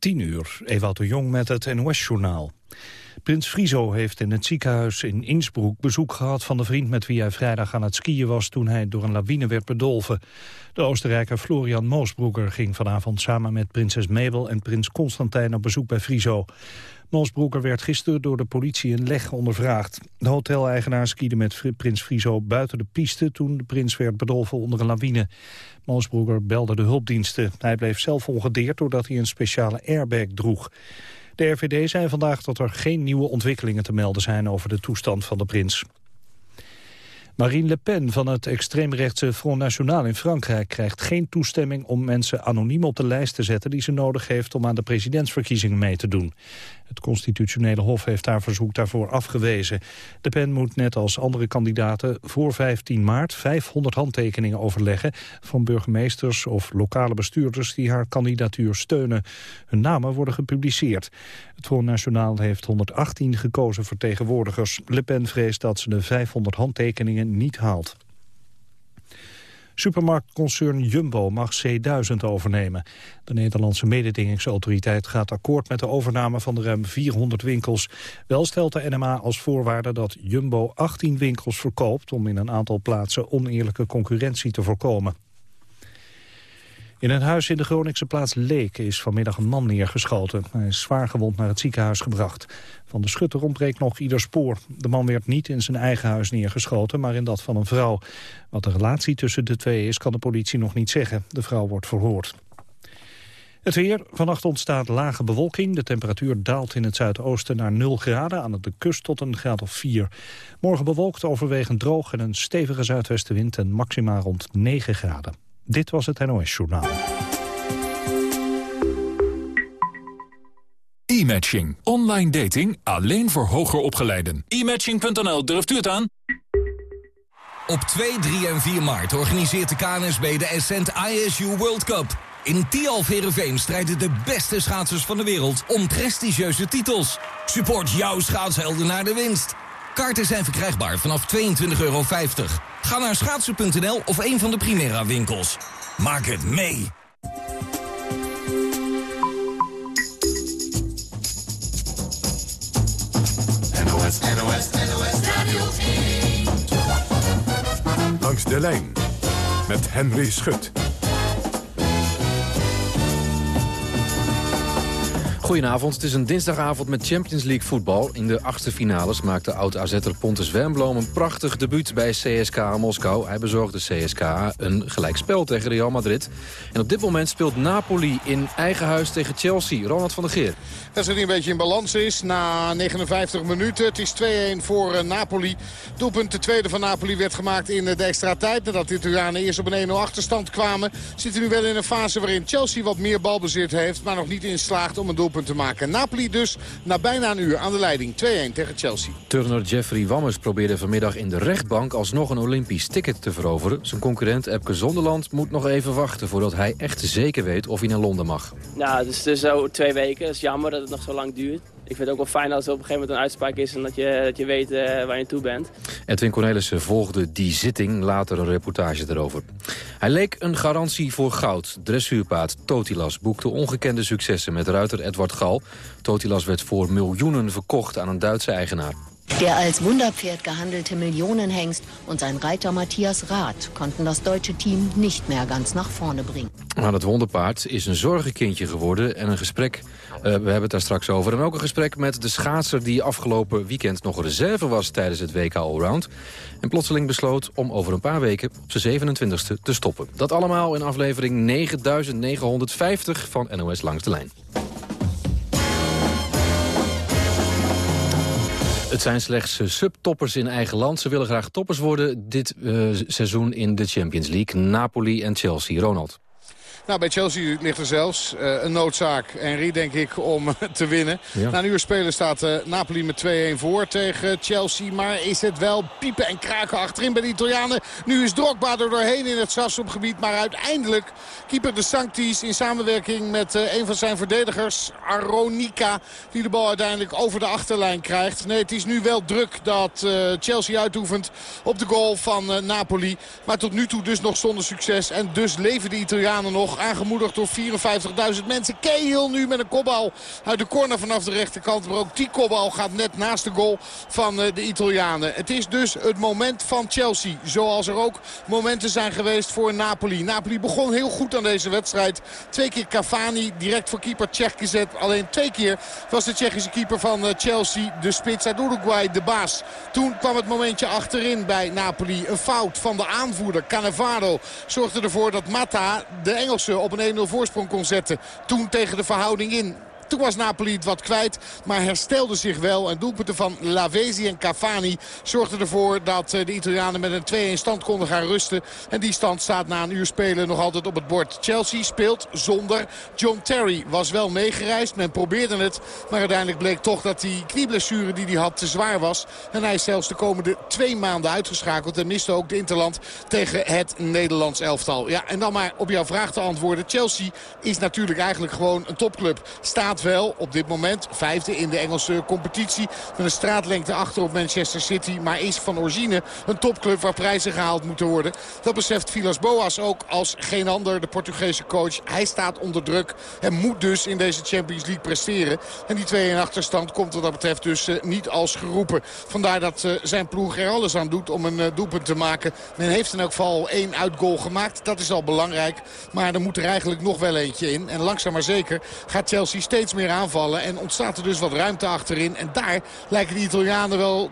10 uur, Ewout de Jong met het NOS-journaal. Prins Friso heeft in het ziekenhuis in Innsbruck bezoek gehad van de vriend met wie hij vrijdag aan het skiën was toen hij door een lawine werd bedolven. De Oostenrijker Florian Moosbroeker ging vanavond samen met prinses Mabel en prins Constantijn op bezoek bij Friso. Moosbroeker werd gisteren door de politie in Leg ondervraagd. De hoteleigenaar skiede met prins Friso buiten de piste toen de prins werd bedolven onder een lawine. Moosbroeker belde de hulpdiensten. Hij bleef zelf ongedeerd doordat hij een speciale airbag droeg. De RVD zei vandaag dat er geen nieuwe ontwikkelingen te melden zijn over de toestand van de prins. Marine Le Pen van het extreemrechtse Front National in Frankrijk krijgt geen toestemming om mensen anoniem op de lijst te zetten die ze nodig heeft om aan de presidentsverkiezingen mee te doen. Het constitutionele hof heeft haar verzoek daarvoor afgewezen. De Pen moet net als andere kandidaten voor 15 maart 500 handtekeningen overleggen van burgemeesters of lokale bestuurders die haar kandidatuur steunen. Hun namen worden gepubliceerd. Het Front National heeft 118 gekozen vertegenwoordigers. Le Pen vreest dat ze de 500 handtekeningen niet haalt. Supermarktconcern Jumbo mag C1000 overnemen. De Nederlandse mededingingsautoriteit gaat akkoord met de overname van de ruim 400 winkels. Wel stelt de NMA als voorwaarde dat Jumbo 18 winkels verkoopt... om in een aantal plaatsen oneerlijke concurrentie te voorkomen. In een huis in de Groningse plaats Leek is vanmiddag een man neergeschoten. Hij is zwaar gewond naar het ziekenhuis gebracht. Van de schutter ontbreekt nog ieder spoor. De man werd niet in zijn eigen huis neergeschoten, maar in dat van een vrouw. Wat de relatie tussen de twee is, kan de politie nog niet zeggen. De vrouw wordt verhoord. Het weer. Vannacht ontstaat lage bewolking. De temperatuur daalt in het zuidoosten naar 0 graden. Aan de kust tot een graad of 4. Morgen bewolkt, overwegend droog en een stevige zuidwestenwind... en maxima rond 9 graden. Dit was het NOS Journaal. E-matching. Online dating alleen voor hoger opgeleiden. E-matching.nl, durft u het aan? Op 2, 3 en 4 maart organiseert de KNSB de Ascent ISU World Cup. In Tialf strijden de beste schaatsers van de wereld om prestigieuze titels. Support jouw schaatshelden naar de winst. Kaarten zijn verkrijgbaar vanaf 22,50 euro. Ga naar schaatsen.nl of een van de Primera winkels. Maak het mee! NOS, NOS, NOS Radio 1. Langs de lijn met Henry Schut. Goedenavond, het is een dinsdagavond met Champions League voetbal. In de achtste finales maakte oud-AZ'er Pontus Wernbloem een prachtig debuut bij CSKA Moskou. Hij bezorgde CSKA een gelijkspel tegen Real Madrid. En op dit moment speelt Napoli in eigen huis tegen Chelsea. Ronald van der Geer. Dat het een beetje in balans is na 59 minuten. Het is 2-1 voor eh, Napoli. Doelpunt de tweede van Napoli werd gemaakt in de extra tijd. Nadat de Italianen eerst op een 1-0 achterstand kwamen. Zitten nu wel in een fase waarin Chelsea wat meer balbezit heeft. Maar nog niet in slaagt om een doelpunt te maken. Napoli dus na bijna een uur aan de leiding. 2-1 tegen Chelsea. Turner Jeffrey Wammers probeerde vanmiddag in de rechtbank... alsnog een Olympisch ticket te veroveren. Zijn concurrent Epke Zonderland moet nog even wachten... voordat hij echt zeker weet of hij naar Londen mag. Nou, het is dus zo twee weken. Het is jammer dat het nog zo lang duurt ik vind het ook wel fijn als er op een gegeven moment een uitspraak is... en dat je, dat je weet uh, waar je toe bent. Edwin Cornelissen volgde die zitting, later een reportage erover. Hij leek een garantie voor goud. Dressuurpaard Totilas boekte ongekende successen met ruiter Edward Gal. Totilas werd voor miljoenen verkocht aan een Duitse eigenaar. Der als Wunderpferd gehandelte Millionenhengst und sein Reiter Matthias Rath konnten das deutsche Team nicht mehr ganz nach vorne bringen. Maar het wonderpaard is een zorgenkindje geworden en een gesprek, uh, we hebben het daar straks over... en ook een gesprek met de schaatser die afgelopen weekend nog reserve was tijdens het WK Allround. En plotseling besloot om over een paar weken op zijn 27e te stoppen. Dat allemaal in aflevering 9950 van NOS Langs de Lijn. Het zijn slechts subtoppers in eigen land. Ze willen graag toppers worden dit uh, seizoen in de Champions League. Napoli en Chelsea. Ronald. Nou, bij Chelsea ligt er zelfs uh, een noodzaak, Henry, denk ik, om te winnen. Na een uur spelen staat uh, Napoli met 2-1 voor tegen Chelsea. Maar is het wel piepen en kraken achterin bij de Italianen. Nu is Drogba er doorheen in het strafschopgebied. Maar uiteindelijk keeper de Sanctis in samenwerking met uh, een van zijn verdedigers, Aronica. Die de bal uiteindelijk over de achterlijn krijgt. Nee, het is nu wel druk dat Chelsea uitoefent op de goal van Napoli. Maar tot nu toe dus nog zonder succes. En dus leven de Italianen nog aangemoedigd door 54.000 mensen. Cahill nu met een kopbal uit de corner vanaf de rechterkant. Maar ook die kopbal gaat net naast de goal van de Italianen. Het is dus het moment van Chelsea. Zoals er ook momenten zijn geweest voor Napoli. Napoli begon heel goed aan deze wedstrijd. Twee keer Cavani direct voor keeper Tsjech gezet. Alleen twee keer was de Tsjechische keeper van Chelsea de spits uit Uruguay de baas. Toen kwam het momentje achterin bij Napoli. Een fout van de aanvoerder Cannavaro zorgde ervoor dat Mata de Engelsen op een 1-0 voorsprong kon zetten. Toen tegen de verhouding in. Toen was Napoli het wat kwijt, maar herstelde zich wel. En doelpunten van Lavezzi en Cavani zorgden ervoor dat eh, de Italianen met een 2-1 stand konden gaan rusten. En die stand staat na een uur spelen nog altijd op het bord. Chelsea speelt zonder John Terry. Was wel meegereisd, men probeerde het. Maar uiteindelijk bleek toch dat die knieblessure die hij had te zwaar was. En hij is zelfs de komende twee maanden uitgeschakeld. En miste ook de Interland tegen het Nederlands elftal. Ja, en dan maar op jouw vraag te antwoorden. Chelsea is natuurlijk eigenlijk gewoon een topclub. Staat wel op dit moment vijfde in de Engelse competitie. Met een straatlengte achter op Manchester City. Maar is van origine een topclub waar prijzen gehaald moeten worden. Dat beseft Vilas Boas ook als geen ander, de Portugese coach. Hij staat onder druk en moet dus in deze Champions League presteren. En die 2-1 achterstand komt wat dat betreft dus uh, niet als geroepen. Vandaar dat uh, zijn ploeg er alles aan doet om een uh, doelpunt te maken. Men heeft in elk geval één uitgoal gemaakt. Dat is al belangrijk. Maar er moet er eigenlijk nog wel eentje in. En langzaam maar zeker gaat Chelsea steeds meer aanvallen. En ontstaat er dus wat ruimte achterin. En daar lijken de Italianen wel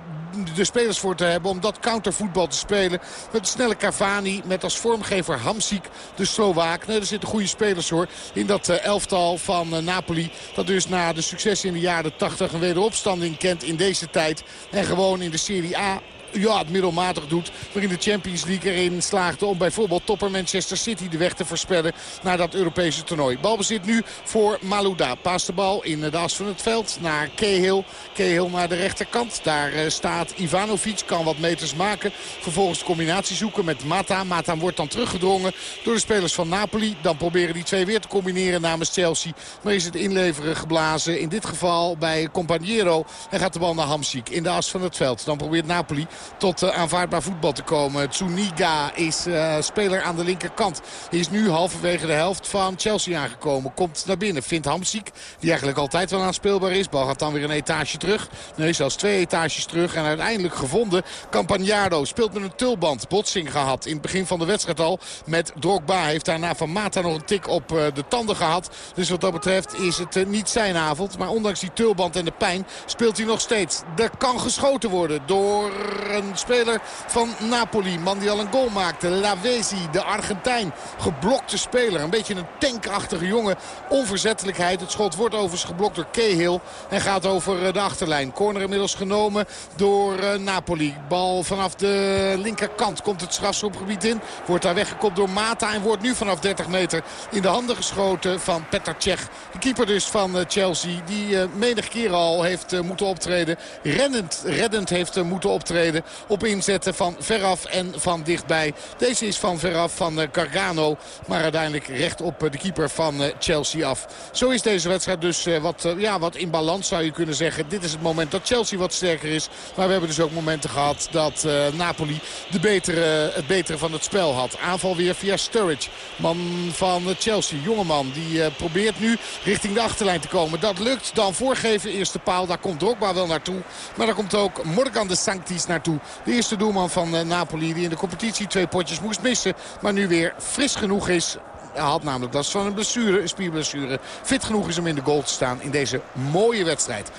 de spelers voor te hebben om dat countervoetbal te spelen. Met de snelle Cavani, met als vormgever Hamsik, de Slovaak. Nee, er zitten goede spelers hoor in dat uh, elftal van uh, Napoli. Dat dus na de succes in de jaren 80 een wederopstanding kent in deze tijd. En gewoon in de Serie A ja, het middelmatig doet. Waarin de Champions League erin slaagde om bijvoorbeeld topper Manchester City de weg te voorspellen naar dat Europese toernooi. Balbezit nu voor Malouda. Paast de bal in de as van het veld naar Cahill. Cahill naar de rechterkant. Daar uh, staat Ivanovic. Kan wat meters maken. Vervolgens de combinatie zoeken met Mata. Mata wordt dan teruggedrongen door de spelers van Napoli. Dan proberen die twee weer te combineren namens Chelsea. Maar is het inleveren geblazen. In dit geval bij Companiero. En gaat de bal naar Hamsik in de as van het veld. Dan probeert Napoli tot uh, aanvaardbaar voetbal te komen. Tsuniga is uh, speler aan de linkerkant. Is nu halverwege de helft van Chelsea aangekomen. Komt naar binnen. Vindt Hamsik, die eigenlijk altijd wel aanspeelbaar is. Bal gaat dan weer een etage terug. Nee, zelfs twee etages terug. En uiteindelijk gevonden. Campagnaro speelt met een tulband. Botsing gehad in het begin van de wedstrijd al. Met Drogba heeft daarna van Mata nog een tik op uh, de tanden gehad. Dus wat dat betreft is het niet zijn avond. Maar ondanks die tulband en de pijn speelt hij nog steeds. Er kan geschoten worden door een speler van Napoli. Man die al een goal maakte. Lavezzi, de Argentijn. Geblokte speler. Een beetje een tankachtige jongen. Onverzettelijkheid. Het schot wordt overigens geblokt door Cahill. En gaat over eh, de achterlijn. Corner inmiddels genomen door uh, Napoli. Bal vanaf de linkerkant komt het strafschopgebied in. Wordt daar weggekopt door Mata. En wordt nu vanaf 30 meter in de handen geschoten van Petr Cech. De keeper dus van uh, Chelsea. Die menig keer al heeft moeten optreden. Rennend, reddend heeft moeten optreden op inzetten van veraf en van dichtbij. Deze is van veraf van Gargano. Maar uiteindelijk recht op de keeper van Chelsea af. Zo is deze wedstrijd dus wat, ja, wat in balans zou je kunnen zeggen. Dit is het moment dat Chelsea wat sterker is. Maar we hebben dus ook momenten gehad dat Napoli de betere, het betere van het spel had. Aanval weer via Sturridge. Man van Chelsea, jongeman. Die probeert nu richting de achterlijn te komen. Dat lukt. Dan voorgeven eerste paal. Daar komt Drogba wel naartoe. Maar daar komt ook Morgan de Sanctis naartoe. De eerste doelman van uh, Napoli die in de competitie twee potjes moest missen. Maar nu weer fris genoeg is hij had namelijk last van een blessure, een spierblessure. Fit genoeg is om in de goal te staan in deze mooie wedstrijd.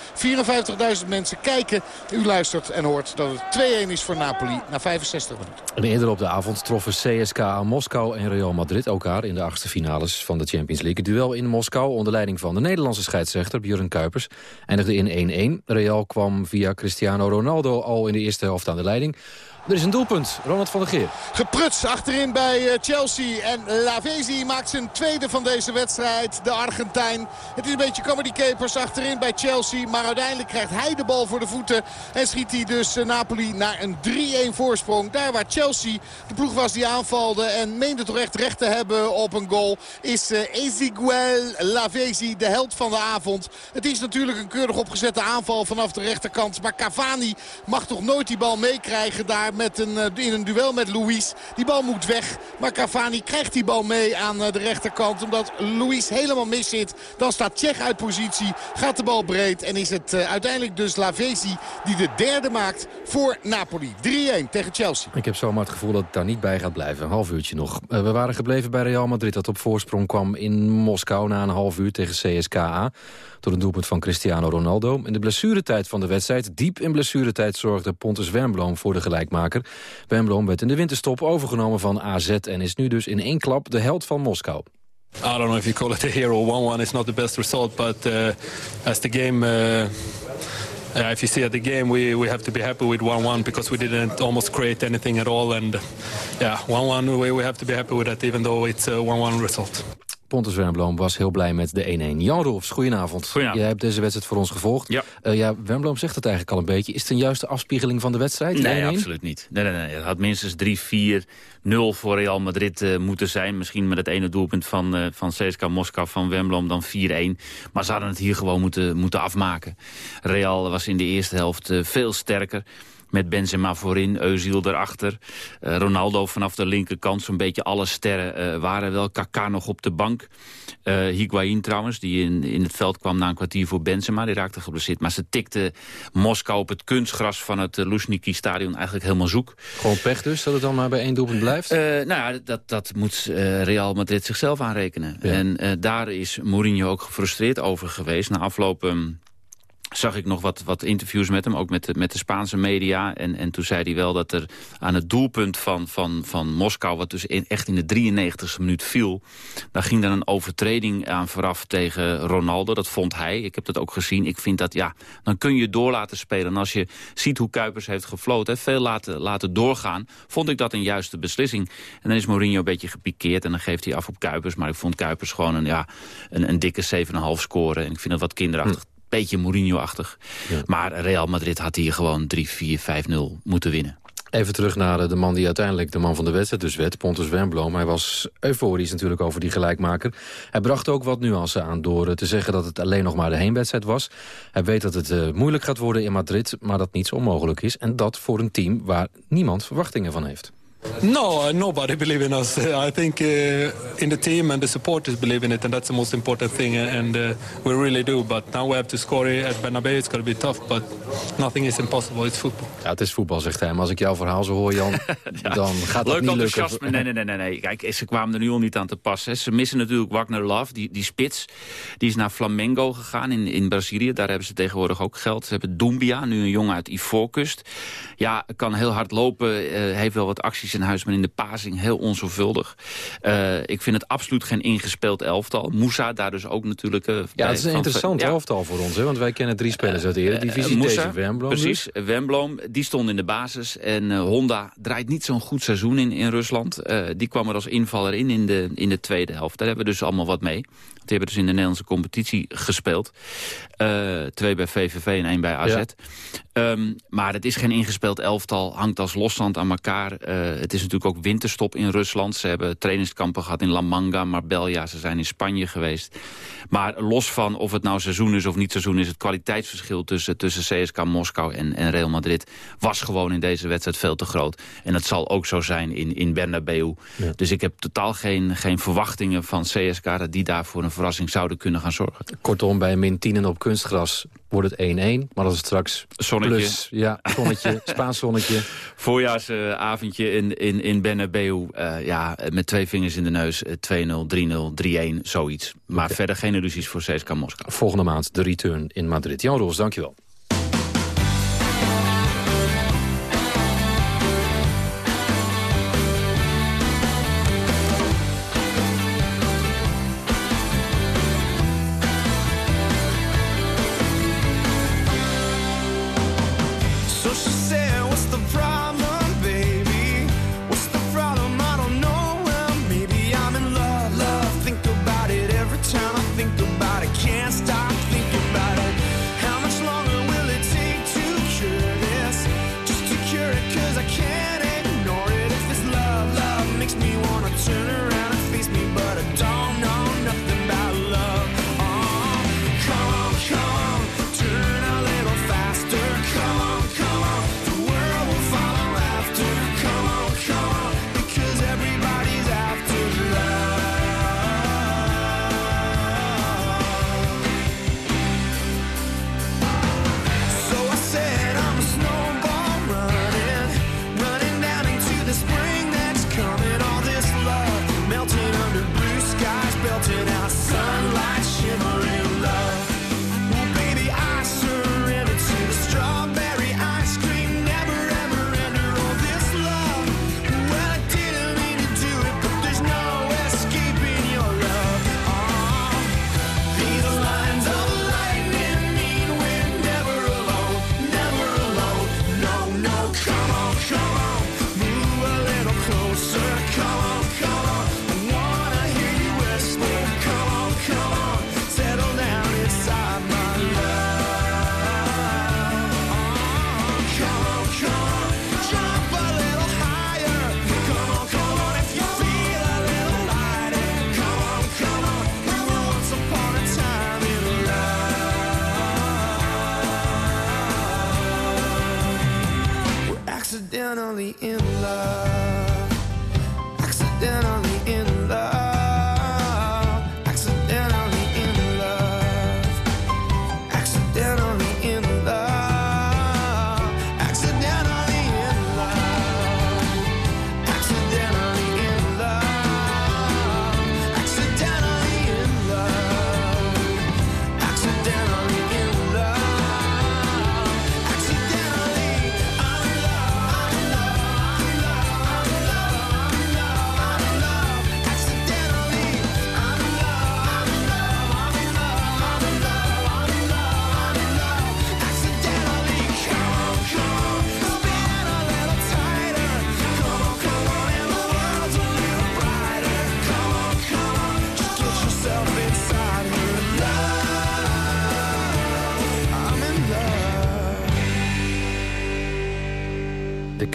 54.000 mensen kijken. U luistert en hoort dat het 2-1 is voor Napoli na 65 minuten. En eerder op de avond troffen CSKA Moskou en Real Madrid elkaar... in de achtste finales van de Champions League. Het duel in Moskou onder leiding van de Nederlandse scheidsrechter Björn Kuipers... eindigde in 1-1. Real kwam via Cristiano Ronaldo al in de eerste helft aan de leiding... Er is een doelpunt. Ronald van der Geer. Gepruts achterin bij Chelsea. En Lavezzi maakt zijn tweede van deze wedstrijd. De Argentijn. Het is een beetje comedy capers achterin bij Chelsea. Maar uiteindelijk krijgt hij de bal voor de voeten. En schiet hij dus Napoli naar een 3-1 voorsprong. Daar waar Chelsea de ploeg was die aanvalde. En meende toch echt recht te hebben op een goal. Is Eziguel Lavezzi de held van de avond. Het is natuurlijk een keurig opgezette aanval vanaf de rechterkant. Maar Cavani mag toch nooit die bal meekrijgen daar met een, in een duel met Luis. Die bal moet weg. Maar Cavani krijgt die bal mee aan aan de rechterkant. Omdat Luis helemaal mis zit. Dan staat Tsjech uit positie. Gaat de bal breed. En is het uiteindelijk dus Lavesi die de derde maakt voor Napoli. 3-1 tegen Chelsea. Ik heb zomaar het gevoel dat het daar niet bij gaat blijven. Een half uurtje nog. we waren gebleven bij Real Madrid dat op voorsprong kwam in Moskou... na een half uur tegen CSKA door een doelpunt van Cristiano Ronaldo. In de blessuretijd van de wedstrijd, diep in blessuretijd... zorgde Pontus Wernbloem voor de gelijkmaker. Wernbloem werd in de winterstop overgenomen van AZ... en is nu dus in één klap de held van Moskou. I don't know if you call it a hero. 1-1 is not the best result, but uh, as the game... Uh... Uh, if you see at the game, we, we have to be happy with 1-1 because we didn't almost create anything at all. And yeah, 1-1, we, we have to be happy with that, even though it's a 1-1 result. Pontus Wernbloem was heel blij met de 1-1. Jan Rolfs, goedenavond. goedenavond. Jij hebt deze wedstrijd voor ons gevolgd. Ja. Uh, ja, Wernbloem zegt het eigenlijk al een beetje. Is het een juiste afspiegeling van de wedstrijd? Nee, absoluut niet. Nee, nee, nee. Het had minstens 3-4-0 voor Real Madrid uh, moeten zijn. Misschien met het ene doelpunt van, uh, van CSKA Moskou van Wernbloem dan 4-1. Maar ze hadden het hier gewoon moeten, moeten afmaken. Real was in de eerste helft veel sterker. Met Benzema voorin, Euziel erachter. Uh, Ronaldo vanaf de linkerkant, zo'n beetje alle sterren uh, waren wel. Kaká nog op de bank. Uh, Higuain trouwens, die in, in het veld kwam na een kwartier voor Benzema. Die raakte geblesseerd. Maar ze tikte Moskou op het kunstgras van het Luzhniki-stadion eigenlijk helemaal zoek. Gewoon pech dus, dat het dan maar bij één doelpunt blijft? nou ja, dat, dat moet Real Madrid zichzelf aanrekenen. Ja. En daar is Mourinho ook gefrustreerd over geweest. Na afloop... Um, zag ik nog wat, wat interviews met hem, ook met de, met de Spaanse media. En, en toen zei hij wel dat er aan het doelpunt van, van, van Moskou... wat dus echt in de 93e minuut viel... daar ging dan een overtreding aan vooraf tegen Ronaldo. Dat vond hij. Ik heb dat ook gezien. Ik vind dat, ja, dan kun je door laten spelen. En als je ziet hoe Kuipers heeft gefloten, veel laten, laten doorgaan... vond ik dat een juiste beslissing. En dan is Mourinho een beetje gepikeerd en dan geeft hij af op Kuipers. Maar ik vond Kuipers gewoon een, ja, een, een dikke 7,5 scoren. En ik vind dat wat kinderachtig. Beetje Mourinho-achtig. Ja. Maar Real Madrid had hier gewoon 3-4-5-0 moeten winnen. Even terug naar de man die uiteindelijk de man van de wedstrijd dus werd, Pontus Wernbloem. Hij was euforisch natuurlijk over die gelijkmaker. Hij bracht ook wat nuance aan door te zeggen dat het alleen nog maar de heenwedstrijd was. Hij weet dat het uh, moeilijk gaat worden in Madrid, maar dat niets onmogelijk is. En dat voor een team waar niemand verwachtingen van heeft. No, nobody believe in us. I think uh, in the team and the supporters believe in it, and that's the most important thing, and uh, we really do. But now we have to score at Bernabeu. It's going to be tough, but nothing is impossible. It's football. Ja, het is voetbal, zegt hij. Maar als ik jouw verhaal zo hoor, Jan, ja, dan gaat Leuk niet lukken. Nee, nee, nee, nee, nee. Kijk, ze kwamen er nu al niet aan te passen. Ze missen natuurlijk Wagner Love, die, die spits. Die is naar Flamengo gegaan in, in Brazilië. Daar hebben ze tegenwoordig ook geld. Ze hebben Dumbia, nu een jongen uit Ivoorkust. Ja, kan heel hard lopen, uh, heeft wel wat acties in huis, maar in de pasing heel onzorgvuldig. Uh, ik vind het absoluut geen ingespeeld elftal. Moussa daar dus ook natuurlijk... Uh, ja, het is een interessant elftal voor ons, hè? want wij kennen drie spelers uit de Eredivisie. Uh, Moussa, Wembloem Precies, dus. Wembloem, die stond in de basis. En Honda draait niet zo'n goed seizoen in, in Rusland. die kwam er als invaller in, in de, in de tweede helft. Daar hebben we dus allemaal wat mee. Die hebben dus in de Nederlandse competitie gespeeld. Twee bij VVV en één bij AZ. Um, maar het is geen ingespeeld elftal. Hangt als loszand aan elkaar. Uh, het is natuurlijk ook winterstop in Rusland. Ze hebben trainingskampen gehad in La Manga, Marbella. Ze zijn in Spanje geweest. Maar los van of het nou seizoen is of niet seizoen is... het kwaliteitsverschil tussen, tussen CSK Moskou en, en Real Madrid... was gewoon in deze wedstrijd veel te groot. En het zal ook zo zijn in, in Bernabeu. Ja. Dus ik heb totaal geen, geen verwachtingen van CSK... dat die daarvoor een verrassing zouden kunnen gaan zorgen. Kortom, bij min 10 en op kunstgras wordt het 1-1. Maar als het straks zonnetje. plus, ja, zonnetje, Spaans zonnetje. Voorjaarsavondje in, in, in Bernabeu, uh, ja, met twee vingers in de neus, 2-0, 3-0, 3-1, zoiets. Maar okay. verder geen illusies voor CSKA Moskou. Volgende maand de return in Madrid. Jan Roos, dankjewel.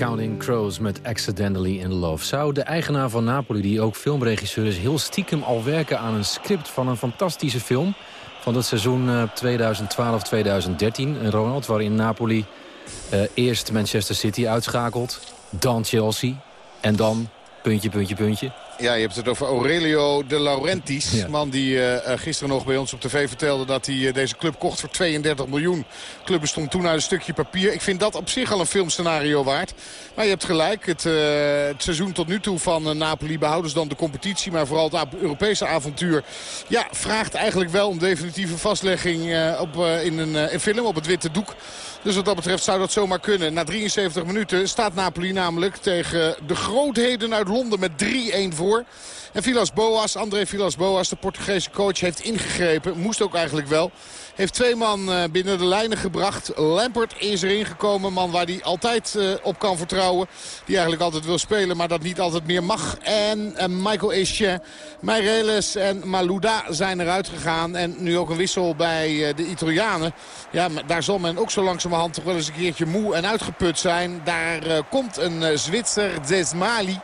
Counting Crows met Accidentally in Love. Zou de eigenaar van Napoli, die ook filmregisseur is... heel stiekem al werken aan een script van een fantastische film... van het seizoen 2012-2013, een Ronald... waarin Napoli uh, eerst Manchester City uitschakelt, dan Chelsea... en dan puntje, puntje, puntje... Ja, je hebt het over Aurelio de Laurentiis. Man die uh, gisteren nog bij ons op tv vertelde dat hij uh, deze club kocht voor 32 miljoen. De club bestond toen uit een stukje papier. Ik vind dat op zich al een filmscenario waard. Maar je hebt gelijk. Het, uh, het seizoen tot nu toe van Napoli behouden ze dan de competitie. Maar vooral het Europese avontuur ja, vraagt eigenlijk wel om definitieve vastlegging op, in een, een film op het witte doek. Dus wat dat betreft zou dat zomaar kunnen. Na 73 minuten staat Napoli namelijk tegen de grootheden uit Londen met 3-1 voor. En Vilas Boas, André Vilas Boas, de Portugese coach, heeft ingegrepen. Moest ook eigenlijk wel. Heeft twee man eh, binnen de lijnen gebracht. Lampert is erin gekomen. Man waar hij altijd eh, op kan vertrouwen. Die eigenlijk altijd wil spelen, maar dat niet altijd meer mag. En uh, Michael Essien, Meireles en Malouda zijn eruit gegaan. En nu ook een wissel bij de Italianen. Ja, daar zal men ook zo langzamerhand toch wel eens een keertje moe en uitgeput zijn. Daar komt een Zwitser, Desmali.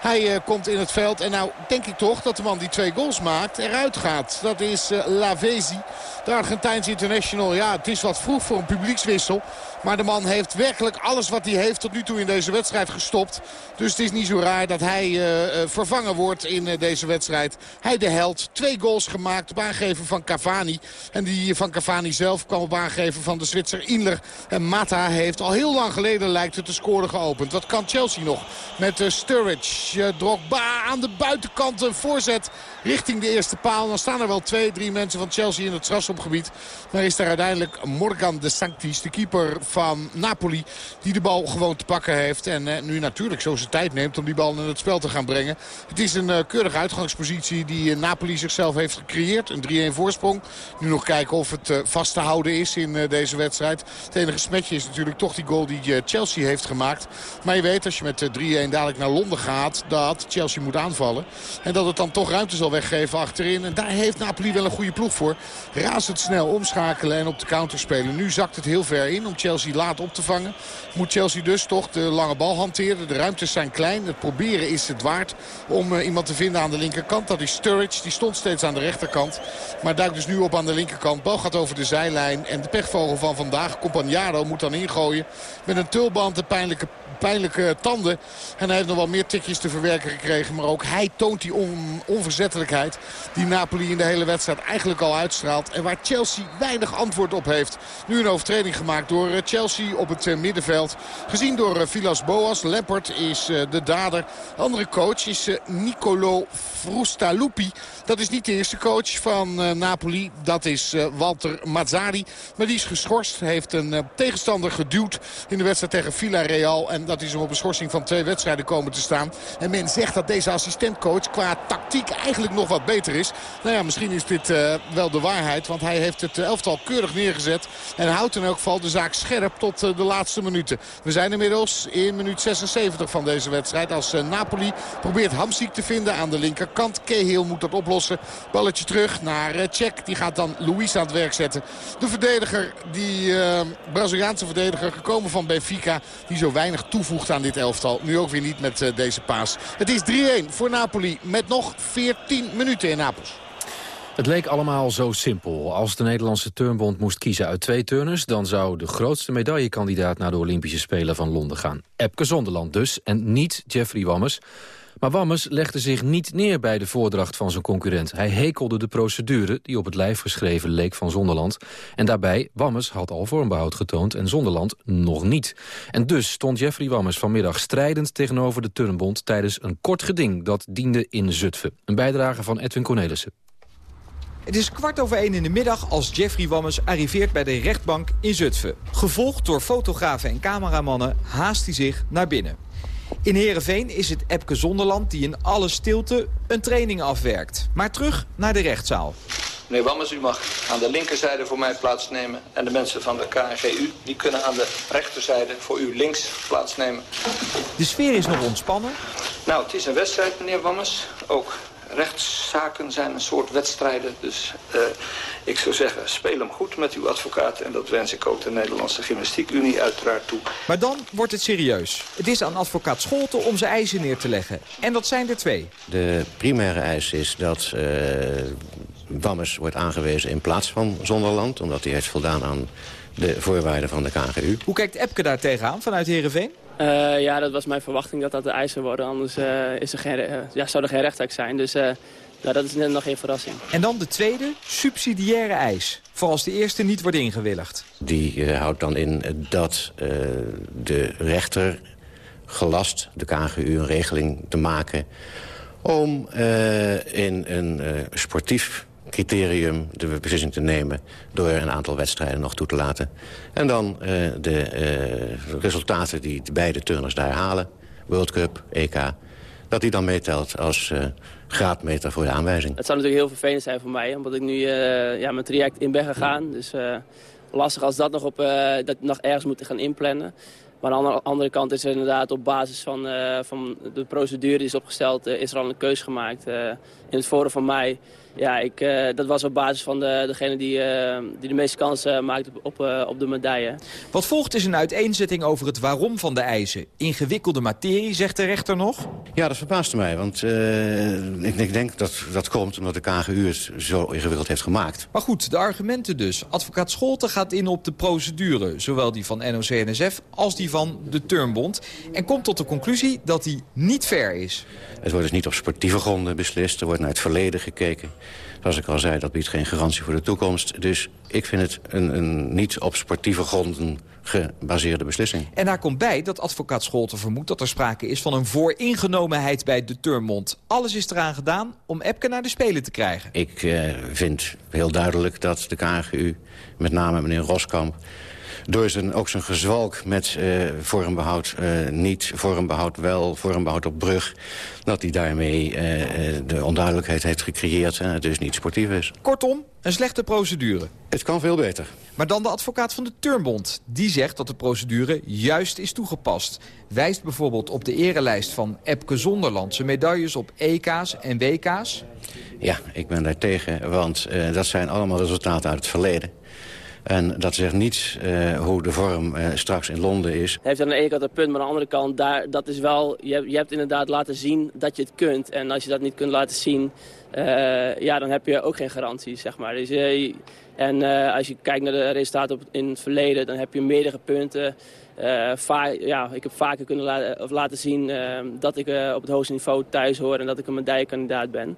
Hij uh, komt in het veld en nou denk ik toch dat de man die twee goals maakt eruit gaat. Dat is uh, Lavesi, de Argentijnse international. Ja, het is wat vroeg voor een publiekswissel. Maar de man heeft werkelijk alles wat hij heeft tot nu toe in deze wedstrijd gestopt. Dus het is niet zo raar dat hij uh, vervangen wordt in uh, deze wedstrijd. Hij de held. Twee goals gemaakt op aangeven van Cavani. En die van Cavani zelf kwam op aangeven van de Zwitser Inler. En Mata heeft al heel lang geleden lijkt het te scoren geopend. Wat kan Chelsea nog? Met Sturridge, Drogba aan de buitenkant. Een voorzet richting de eerste paal. Dan staan er wel twee, drie mensen van Chelsea in het strafschopgebied. Maar is daar uiteindelijk Morgan de Sanctis, de keeper van Napoli... die de bal gewoon te pakken heeft. En eh, nu natuurlijk zo zijn tijd neemt om die bal in het spel te gaan brengen. Het is een uh, keurige uitgangspositie die uh, Napoli zichzelf heeft gecreëerd. Een 3-1 voorsprong. Nu nog kijken of het vast te houden is in deze wedstrijd. Het enige smetje is natuurlijk toch die goal die Chelsea heeft gemaakt. Maar je weet als je met 3-1 dadelijk naar Londen gaat... dat Chelsea moet aanvallen. En dat het dan toch ruimte zal weggeven achterin. En daar heeft Napoli wel een goede ploeg voor. Razendsnel omschakelen en op de counter spelen. Nu zakt het heel ver in om Chelsea laat op te vangen. Moet Chelsea dus toch de lange bal hanteren. De ruimtes zijn klein. Het proberen is het waard om uh, iemand te vinden aan de linkerkant. Dat is Sturridge. Die stond steeds aan de rechterkant. Maar duikt dus nu op aan de linkerkant. Bal gaat over de zijlijn. En de pechvogel van vandaag, Compagnaro, moet dan ingooien. Met een tulband de pijnlijke pijnlijke tanden. En hij heeft nog wel meer tikjes te verwerken gekregen. Maar ook hij toont die on onverzettelijkheid die Napoli in de hele wedstrijd eigenlijk al uitstraalt. En waar Chelsea weinig antwoord op heeft. Nu een overtreding gemaakt door eh, Chelsea op het eh, middenveld. Gezien door eh, Vilas Boas. Lampert is de dader. Andere coach is Nicolo Frustalupi. Dat is niet de eerste coach van Napoli. Dat is Walter Mazzari. Maar die is geschorst. Heeft een tegenstander geduwd in de wedstrijd tegen Villarreal. En dat is hem op een schorsing van twee wedstrijden komen te staan. En men zegt dat deze assistentcoach qua tactiek eigenlijk nog wat beter is. Nou ja, misschien is dit uh, wel de waarheid. Want hij heeft het elftal keurig neergezet. En houdt in elk geval de zaak scherp tot uh, de laatste minuten. We zijn inmiddels in minuut 76 van deze wedstrijd. Als uh, Napoli probeert Hamsik te vinden aan de linkerkant. Cahill moet dat oplossen. Balletje terug naar uh. Die gaat dan Luis aan het werk zetten. De verdediger, die Braziliaanse verdediger gekomen van Benfica. Die zo weinig toevoegt aan dit elftal. Nu ook weer niet met deze paas. Het is 3-1 voor Napoli met nog 14 minuten in Napels. Het leek allemaal zo simpel. Als de Nederlandse turnbond moest kiezen uit twee turners... dan zou de grootste medaillekandidaat naar de Olympische Spelen van Londen gaan. Epke Zonderland dus, en niet Jeffrey Wammes. Maar Wammes legde zich niet neer bij de voordracht van zijn concurrent. Hij hekelde de procedure die op het lijf geschreven leek van Zonderland. En daarbij, Wammes had al vormbehoud getoond en Zonderland nog niet. En dus stond Jeffrey Wammes vanmiddag strijdend tegenover de Turnbond... tijdens een kort geding dat diende in Zutphen. Een bijdrage van Edwin Cornelissen. Het is kwart over één in de middag als Jeffrey Wammes arriveert bij de rechtbank in Zutphen. Gevolgd door fotografen en cameramannen haast hij zich naar binnen. In Heerenveen is het Epke Zonderland die in alle stilte een training afwerkt. Maar terug naar de rechtszaal. Meneer Wammes, u mag aan de linkerzijde voor mij plaatsnemen. En de mensen van de KNGU die kunnen aan de rechterzijde voor u links plaatsnemen. De sfeer is nog ontspannen. Nou, het is een wedstrijd, meneer Wammes. Ook rechtszaken zijn een soort wedstrijden. Dus uh, ik zou zeggen, speel hem goed met uw advocaat. En dat wens ik ook de Nederlandse Gymnastiekunie uiteraard toe. Maar dan wordt het serieus. Het is aan advocaat Scholten om zijn eisen neer te leggen. En dat zijn er twee. De primaire eis is dat uh, Wammes wordt aangewezen in plaats van Zonderland. Omdat hij heeft voldaan aan de voorwaarden van de KGU. Hoe kijkt Epke daar tegenaan vanuit Heerenveen? Uh, ja, dat was mijn verwachting dat dat de eisen worden. Anders uh, is er geen, uh, ja, zou er geen rechtszaak zijn. Dus nou, dat is net nog geen verrassing. En dan de tweede, subsidiaire eis. Voor als de eerste niet wordt ingewilligd. Die houdt dan in dat de rechter gelast de KGU een regeling te maken... om in een sportief criterium de beslissing te nemen... door een aantal wedstrijden nog toe te laten. En dan uh, de uh, resultaten die de beide turners daar halen... World Cup, EK, dat die dan meetelt als uh, graadmeter voor de aanwijzing. Het zou natuurlijk heel vervelend zijn voor mij... omdat ik nu ja, mijn traject in ben gegaan. Dus lastig als dat nog, op, dat nog ergens moet gaan inplannen. Maar aan de andere kant is er inderdaad op basis van, van de procedure die is opgesteld... is er al een keus gemaakt in het voordeel van mij ja, ik, uh, dat was op basis van de, degene die, uh, die de meeste kansen maakte op, op, uh, op de medaille. Wat volgt is een uiteenzetting over het waarom van de eisen. Ingewikkelde materie, zegt de rechter nog? Ja, dat verbaasde mij, want ik, ik, denk dat dat komt omdat de KGU het zo ingewikkeld heeft gemaakt. Maar goed, de argumenten dus. Advocaat Scholten gaat in op de procedure, zowel die van NOC-NSF als die van de Turnbond. En komt tot de conclusie dat die niet fair is. Het wordt dus niet op sportieve gronden beslist, er wordt naar het verleden gekeken. Zoals ik al zei, dat biedt geen garantie voor de toekomst. Dus ik vind het een, een niet op sportieve gronden gebaseerde beslissing. En daar komt bij dat advocaat Scholten vermoedt dat er sprake is van een vooringenomenheid bij de Turmond. Alles is eraan gedaan om Epke naar de Spelen te krijgen. Ik uh, vind heel duidelijk dat de KGU, met name meneer Roskamp door zijn, ook zijn gezwalk met uh, vormbehoud uh, niet, vormbehoud wel, vormbehoud op brug... dat hij daarmee uh, de onduidelijkheid heeft gecreëerd en het dus niet sportief is. Kortom, een slechte procedure. Het kan veel beter. Maar dan de advocaat van de Turnbond. Die zegt dat de procedure juist is toegepast. Wijst bijvoorbeeld op de erelijst van Epke Zonderland... zijn medailles op EK's en WK's. Ja, ik ben daar tegen, want uh, dat zijn allemaal resultaten uit het verleden. En dat zegt niets uh, hoe de vorm uh, straks in Londen is. Hij heeft aan de ene kant een punt, maar aan de andere kant... Daar, dat is wel, je, je hebt inderdaad laten zien dat je het kunt. En als je dat niet kunt laten zien... Uh, ja, dan heb je ook geen garantie, zeg maar. Dus, en als je kijkt naar de resultaten in het verleden... dan heb je meerdere punten... ja, ik heb vaker kunnen laten, of laten zien dat ik op het hoogste niveau thuis hoor... en dat ik een medaillekandidaat ben.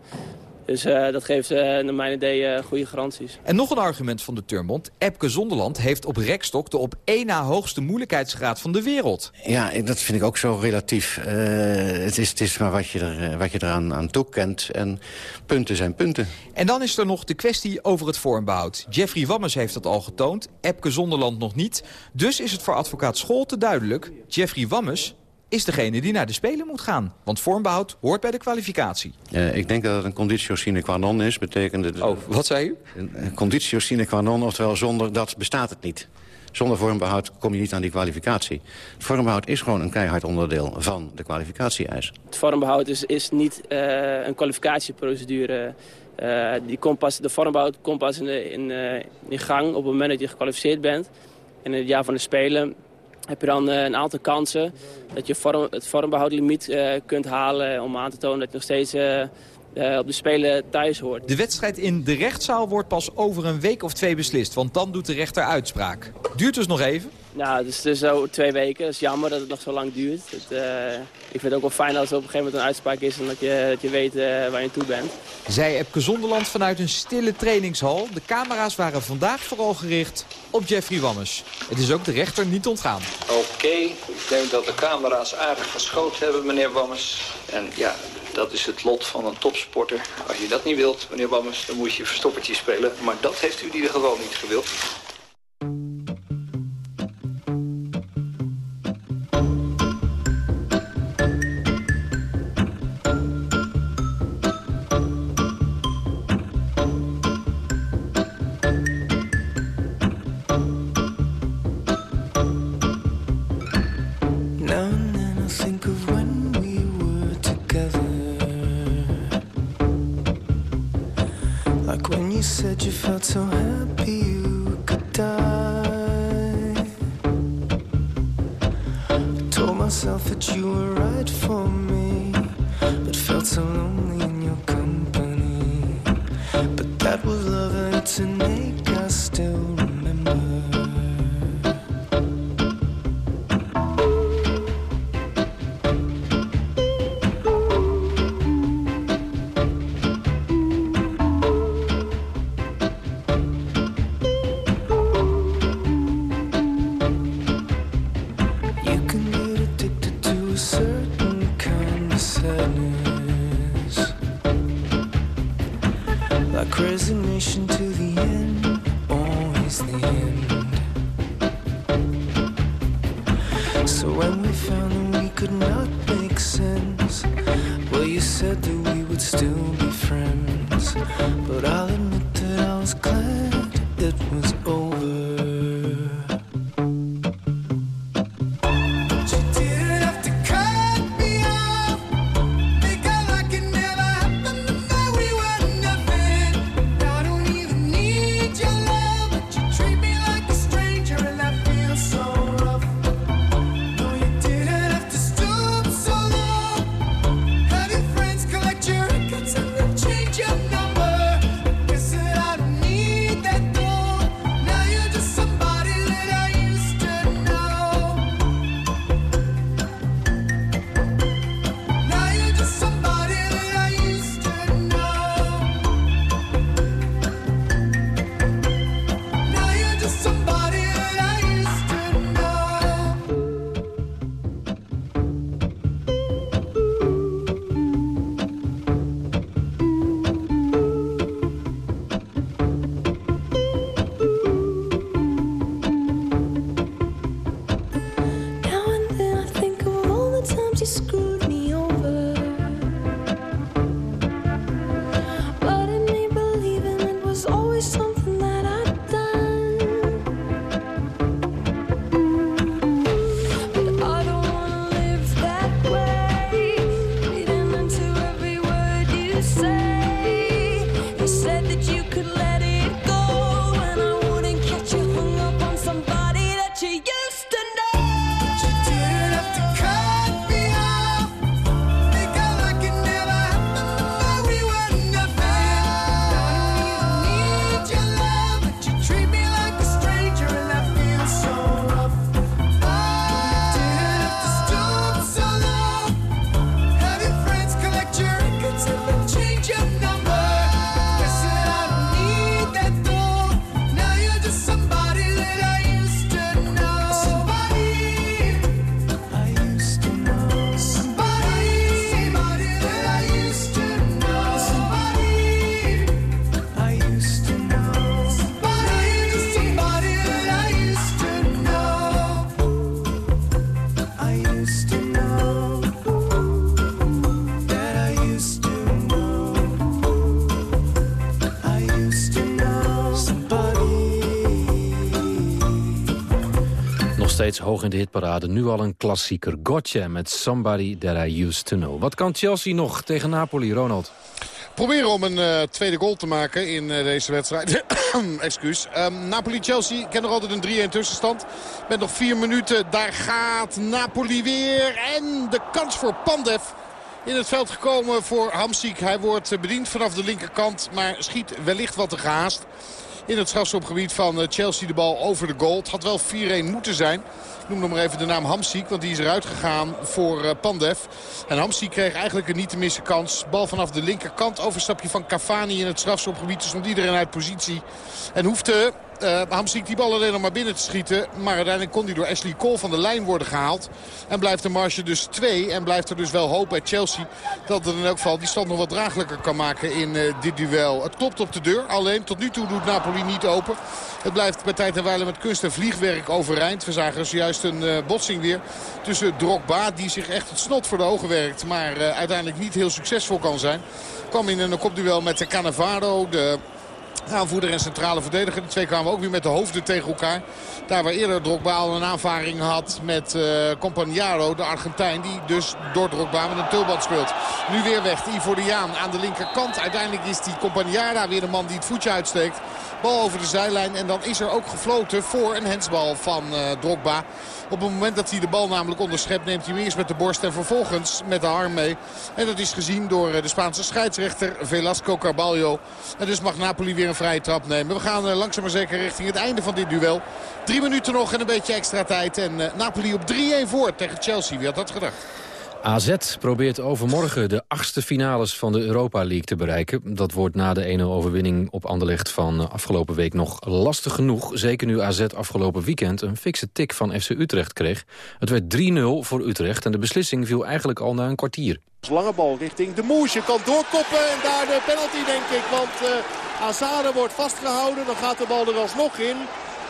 Dus uh, dat geeft uh, naar mijn idee uh, goede garanties. En nog een argument van de Turnbond. Epke Zonderland heeft op rekstok de op één na hoogste moeilijkheidsgraad van de wereld. Ja, dat vind ik ook zo relatief. het, is, het is maar wat je, er, wat je eraan aan toekent. En punten zijn punten. En dan is er nog de kwestie over het vormbehoud. Jeffrey Wammes heeft dat al getoond. Epke Zonderland nog niet. Dus is het voor advocaat School te duidelijk. Jeffrey Wammes is degene die naar de Spelen moet gaan. Want vormbehoud hoort bij de kwalificatie. Uh, ik denk dat het een conditio sine qua non is. Betekent oh, wat zei u? Een conditio sine qua non, oftewel zonder dat bestaat het niet. Zonder vormbehoud kom je niet aan die kwalificatie. Het vormbehoud is gewoon een keihard onderdeel van de kwalificatie-eis. Het vormbehoud is, is niet uh, een kwalificatieprocedure. Uh, die komt pas, de vormbehoud komt pas in, in, uh, in gang op het moment dat je gekwalificeerd bent. En in het jaar van de Spelen heb je dan een aantal kansen dat je vorm, het vormbehoudlimiet kunt halen... om aan te tonen dat je nog steeds uh, op de Spelen thuis hoort. De wedstrijd in de rechtszaal wordt pas over een week of twee beslist. Want dan doet de rechter uitspraak. Duurt dus nog even? Nou, dus, dus zo twee weken. Het is jammer dat het nog zo lang duurt. Het, uh, ik vind het ook wel fijn als er op een gegeven moment een uitspraak is... en dat je, dat je weet uh, waar je toe bent. Zij Epke Zonderland vanuit een stille trainingshal. De camera's waren vandaag vooral gericht op Jeffrey Wammes. Het is ook de rechter niet ontgaan. Oké, okay. ik denk dat de camera's aardig geschoten hebben, meneer Wammes. En ja, dat is het lot van een topsporter. Als je dat niet wilt, meneer Wammes, dan moet je verstoppertje spelen. Maar dat heeft u in ieder geval niet gewild. Hoog in de hitparade, nu al een klassieker. Gotcha met Somebody That I Used To Know. Wat kan Chelsea nog tegen Napoli, Ronald? Proberen om een uh, tweede goal te maken in uh, deze wedstrijd. Excuus. Um, Napoli-Chelsea kent nog altijd een 3-1 tussenstand. Met nog vier minuten. Daar gaat Napoli weer. En de kans voor Pandev in het veld gekomen voor Hamsik. Hij wordt bediend vanaf de linkerkant. Maar schiet wellicht wat te gehaast. In het strafschopgebied van Chelsea de bal over de goal. Het had wel 4-1 moeten zijn noem nog maar even de naam Hamsik. Want die is eruit gegaan voor uh, Pandev. En Hamsik kreeg eigenlijk een niet te missen kans. Bal vanaf de linkerkant. Overstapje van Cavani in het strafschopgebied. Er stond iedereen uit positie. En hoefde uh, die bal alleen nog maar binnen te schieten. Maar uiteindelijk kon hij door Ashley Cole van de lijn worden gehaald. En blijft de marge dus 2. En blijft er dus wel hoop bij Chelsea dat er in elk geval die stand nog wat draaglijker kan maken in uh, dit duel. Het klopt op de deur. Alleen tot nu toe doet Napoli niet open. Het blijft bij tijd en wijle met kunst en vliegwerk overeind. We zagen zojuist een uh, botsing weer tussen Drogba. Die zich echt het snot voor de ogen werkt. Maar uh, uiteindelijk niet heel succesvol kan zijn. Kwam in een kopduel met de Cannavaro. De aanvoerder en centrale verdediger. De twee kwamen ook weer met de hoofden tegen elkaar. Daar waar eerder Drogba al een aanvaring had met uh, Compagnaro, de Argentijn. Die dus door Drogba met een tulband speelt. Nu weer weg, Ivoriaan aan de linkerkant. Uiteindelijk is die Compagnara weer de man die het voetje uitsteekt. Bal over de zijlijn en dan is er ook gefloten voor een hensbal van uh, Drogba. Op het moment dat hij de bal namelijk onderschept neemt hij hem eerst met de borst en vervolgens met de arm mee. En dat is gezien door de Spaanse scheidsrechter Velasco Carballo. En dus mag Napoli weer een vrije trap nemen. We gaan langzaam maar zeker richting het einde van dit duel. Drie minuten nog en een beetje extra tijd. En Napoli op 3-1 voor tegen Chelsea. Wie had dat gedacht? AZ probeert overmorgen de achtste finales van de Europa League te bereiken. Dat wordt na de 1-0 overwinning op Anderlecht van afgelopen week nog lastig genoeg. Zeker nu AZ afgelopen weekend een fikse tik van FC Utrecht kreeg. Het werd 3-0 voor Utrecht en de beslissing viel eigenlijk al na een kwartier. Lange bal richting de Moesje kan doorkoppen en daar de penalty denk ik. Want uh, Azade wordt vastgehouden, dan gaat de bal er alsnog in.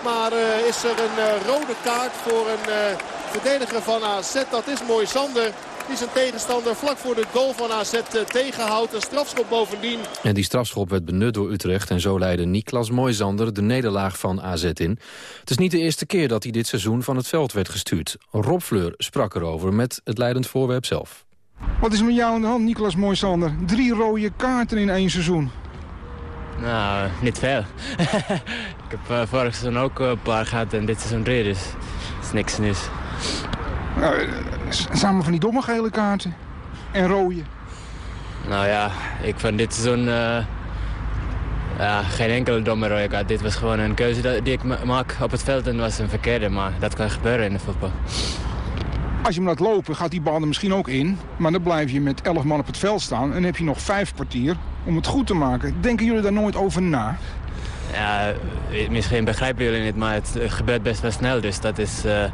Maar uh, is er een rode kaart voor een verdediger van AZ. Dat is mooi Sander die zijn tegenstander vlak voor de goal van AZ tegenhoudt. Een strafschop bovendien. En die strafschop werd benut door Utrecht en zo leidde Niklas Mooisander de nederlaag van AZ in. Het is niet de eerste keer dat hij dit seizoen van het veld werd gestuurd. Rob Fleur sprak erover met het leidend voorwerp zelf. Wat is met jou aan de hand, Niklas Mooisander? Drie rode kaarten in één seizoen. Nou, niet veel. ik heb uh, vorig seizoen ook een paar gehad en dit seizoen drie, dus het is niks nieuws. Nou, samen van die domme gele kaarten. En rode. Nou ja, ik vind dit seizoen uh, ja, geen enkele domme rode kaart. Dit was gewoon een keuze die ik maak op het veld en was een verkeerde. Maar dat kan gebeuren in de voetbal. Als je hem laat lopen gaat die bal er misschien ook in. Maar dan blijf je met elf man op het veld staan. En heb je nog vijf kwartier om het goed te maken. Denken jullie daar nooit over na? Ja, misschien begrijpen jullie niet, maar het gebeurt best wel snel. Dus dat is... Uh,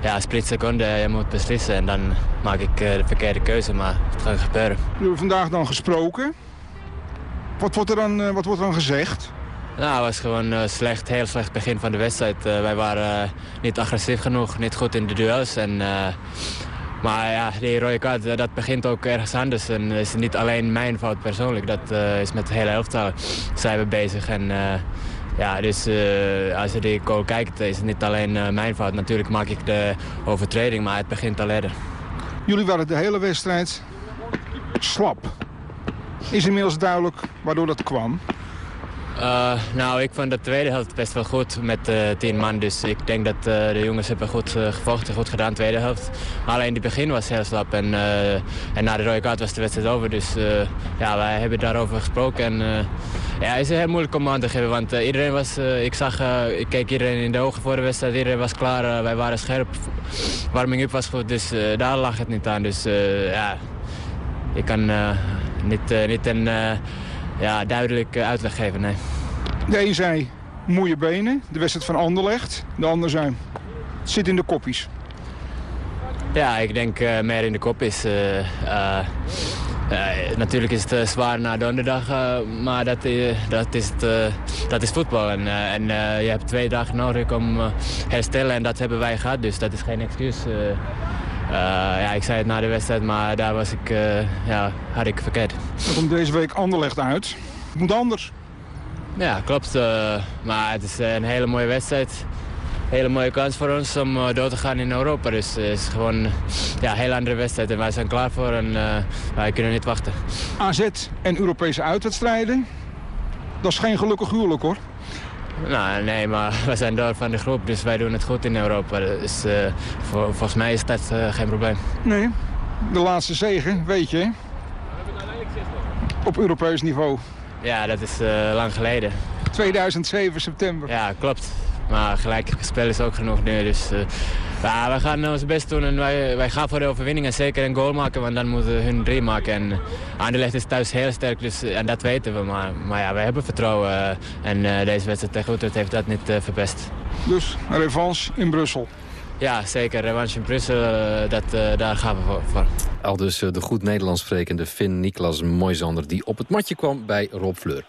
ja, split seconde, je moet beslissen en dan maak ik de verkeerde keuze, maar het gaat gebeuren. We hebben vandaag dan gesproken. Wat wordt er dan, wat wordt er dan gezegd? Nou, het was gewoon een slecht, heel slecht begin van de wedstrijd. Uh, wij waren uh, niet agressief genoeg, niet goed in de duels. En, uh, maar ja, die rode kaart, dat begint ook ergens anders. En het is niet alleen mijn fout persoonlijk, dat is met de hele elftal zijn we bezig. En, ja, dus uh, als je die goal kijkt, is het niet alleen uh, mijn fout. Natuurlijk maak ik de overtreding, maar het begint al eerder. Jullie waren de hele wedstrijd slap. Is inmiddels duidelijk waardoor dat kwam? Uh, nou, ik vond de tweede helft best wel goed met uh, tien man. Dus ik denk dat uh, de jongens hebben goed gevochten, goed gedaan de tweede helft. Alleen die begin was heel slap. En, en na de rode kaart was de wedstrijd over. Dus ja, wij hebben daarover gesproken. En ja, het is heel moeilijk om aan te geven. Want iedereen was, ik zag, ik keek iedereen in de ogen voor de wedstrijd. Iedereen was klaar, wij waren scherp. Warming-up was goed, dus daar lag het niet aan. Dus ja, ik kan niet, niet een ja, duidelijk uitleg geven, nee. De een zei moeie benen, de wedstrijd van Anderlecht. De ander zei, het zit in de koppies. Ja, ik denk uh, meer in de koppies. Uh, uh, natuurlijk is het zwaar na donderdag, maar dat, dat, is het, dat is voetbal. En, en je hebt twee dagen nodig om herstellen en dat hebben wij gehad, dus dat is geen excuus. Ja, ik zei het na de wedstrijd, maar daar was ik, ja, had ik verkeerd. Er komt deze week Anderlecht uit. Het moet anders. Ja, klopt. maar het is een hele mooie wedstrijd hele mooie kans voor ons om uh, door te gaan in Europa. Dus het is gewoon ja, een hele andere wedstrijd en wij zijn klaar voor en uh, wij kunnen niet wachten. AZ en Europese uitwedstrijden, dat is geen gelukkig huwelijk hoor. Nou, nee, maar we zijn door van de groep, dus wij doen het goed in Europa. Dus uh, voor, volgens mij is dat geen probleem. Nee, de laatste zegen, weet je, op Europees niveau. Ja, dat is lang geleden. 2007 september. Ja, klopt. Maar gelijk spel is ook genoeg nu. Dus ja, we gaan ons best doen en wij, wij gaan voor de overwinning en zeker een goal maken. Want dan moeten hun drie maken. En Anderlecht is thuis heel sterk dus, eh, en dat weten we. Maar, maar ja, wij hebben vertrouwen. Uh, en uh, deze wedstrijd tegen Utrecht heeft dat niet verpest. Dus een revanche in Brussel. Ja, zeker. Revanche in Brussel, dat, daar gaan we voor. voor. Al dus de goed Nederlands sprekende Finn Niklas Moisander... die op het matje kwam bij Rob Fleur.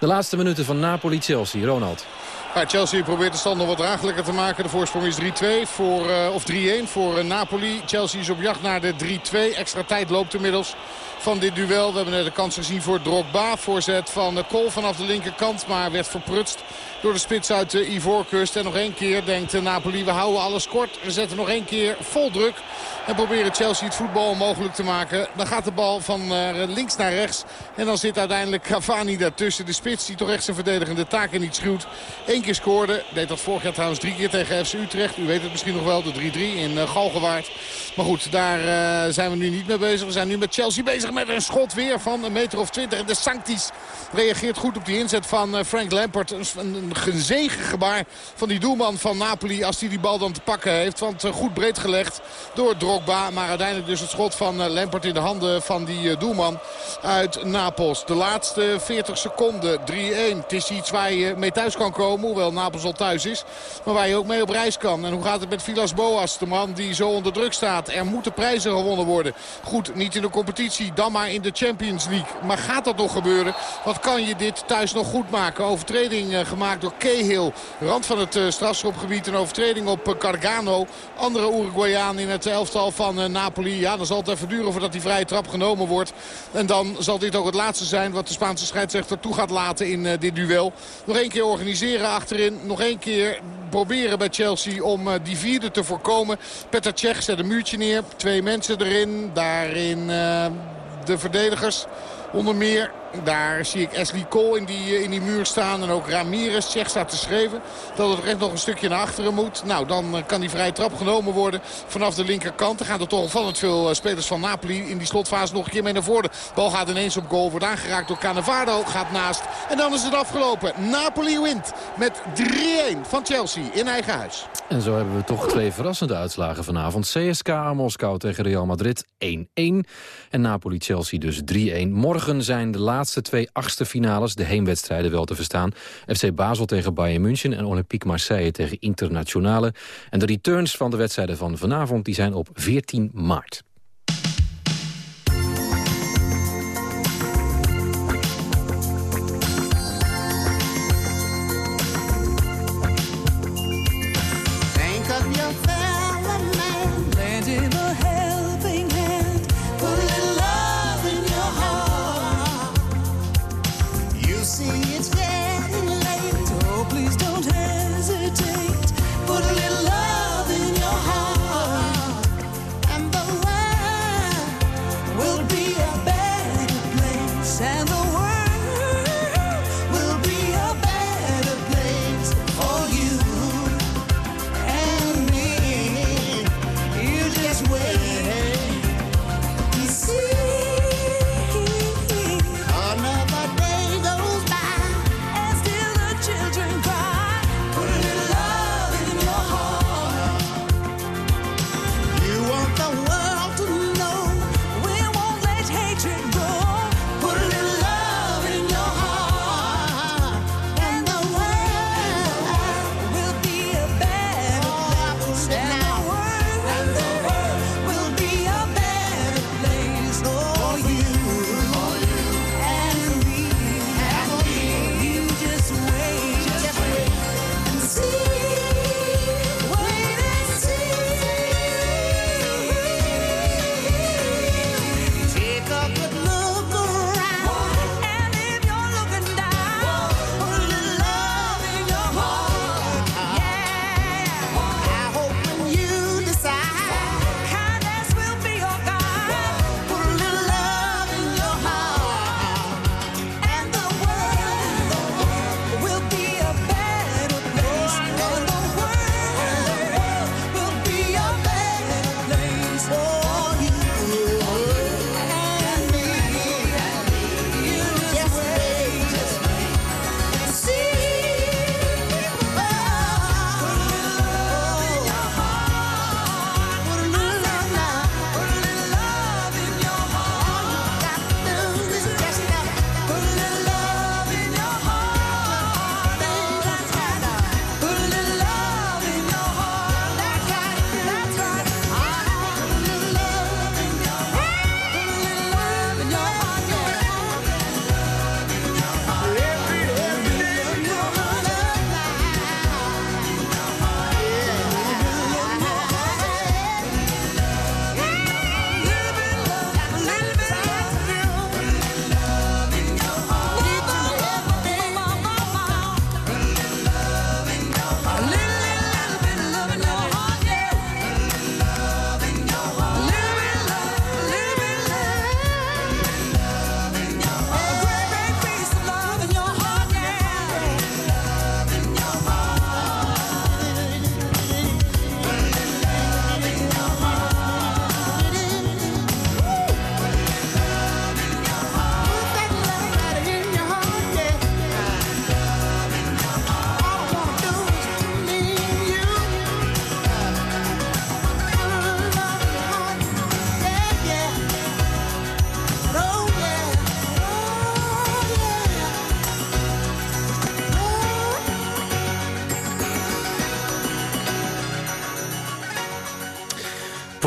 De laatste minuten van Napoli-Chelsea. Ronald. Chelsea probeert de stand nog wat draaglijker te maken. De voorsprong is 3-2 voor, uh, of 3-1 voor uh, Napoli. Chelsea is op jacht naar de 3-2. Extra tijd loopt inmiddels van dit duel. We hebben de kans gezien voor Drogba. Voorzet van Kool vanaf de linkerkant, maar werd verprutst door de spits uit de Ivoorkust. En nog één keer denkt Napoli, we houden alles kort. We zetten nog één keer vol druk. En proberen Chelsea het voetbal onmogelijk te maken. Dan gaat de bal van links naar rechts. En dan zit uiteindelijk Cavani daartussen. De spits die toch echt zijn verdedigende taken niet schuwt. Eén keer scoorde. Deed dat vorig jaar trouwens drie keer tegen FC Utrecht. U weet het misschien nog wel. De 3-3 in Galgenwaard. Maar goed, daar zijn we nu niet mee bezig. We zijn nu met Chelsea bezig met een schot weer van een meter of twintig. En de Sanctis reageert goed op die inzet van Frank Lampert. Een, een gebaar van die doelman van Napoli. Als hij die bal dan te pakken heeft. Want goed breed gelegd door Drogba. Maar uiteindelijk dus het schot van eh, Lampert in de handen van die eh, doelman uit Napels. De laatste 40 seconden. 3-1. Het is iets waar je mee thuis kan komen. Hoewel Napels al thuis is. Maar waar je ook mee op reis kan. En hoe gaat het met Vilas Boas? De man die zo onder druk staat. Er moeten prijzen gewonnen worden. Goed, niet in de competitie. Dan maar in de Champions League. Maar gaat dat nog gebeuren? Wat kan je dit thuis nog goed maken? Overtreding eh, gemaakt door Cahill. Rand van het strafschopgebied. Een overtreding op Cargano. Andere Uruguayaan in het elftal van eh, Napoli. Ja, dan zal het even duren voordat die vrije trap genomen wordt. En dan zal dit ook het laatste zijn wat de Spaanse scheidsrechter toe gaat laten in eh, dit duel. Nog één keer organiseren achterin. Nog één keer proberen bij Chelsea om eh, die vierde te voorkomen. Petr Cech zet een muurtje neer. Twee mensen erin. Daarin de verdedigers. Onder meer daar zie ik Ashley Cole in die, eh, in die muur staan. En ook Ramirez, Tsjech staat te schreven. Dat het echt nog een stukje naar achteren moet. Nou, dan eh, kan die vrije trap genomen worden vanaf de linkerkant. Er gaan er toch opvallend veel eh, spelers van Napoli in die slotfase nog een keer mee naar voren. Bal gaat ineens op goal. Wordt aangeraakt door Cannavaro. Gaat naast. En dan is het afgelopen. Napoli wint met 3-1 van Chelsea in eigen huis. En zo hebben we toch twee verrassende uitslagen vanavond. CSK Moskou tegen Real Madrid 1-1. En Napoli-Chelsea dus 3-1. Morgen zijn de laatste laatste twee achtste finales, de heenwedstrijden wel te verstaan. FC Basel tegen Bayern München en Olympique Marseille tegen Internationale. En de returns van de wedstrijden van vanavond die zijn op 14 maart.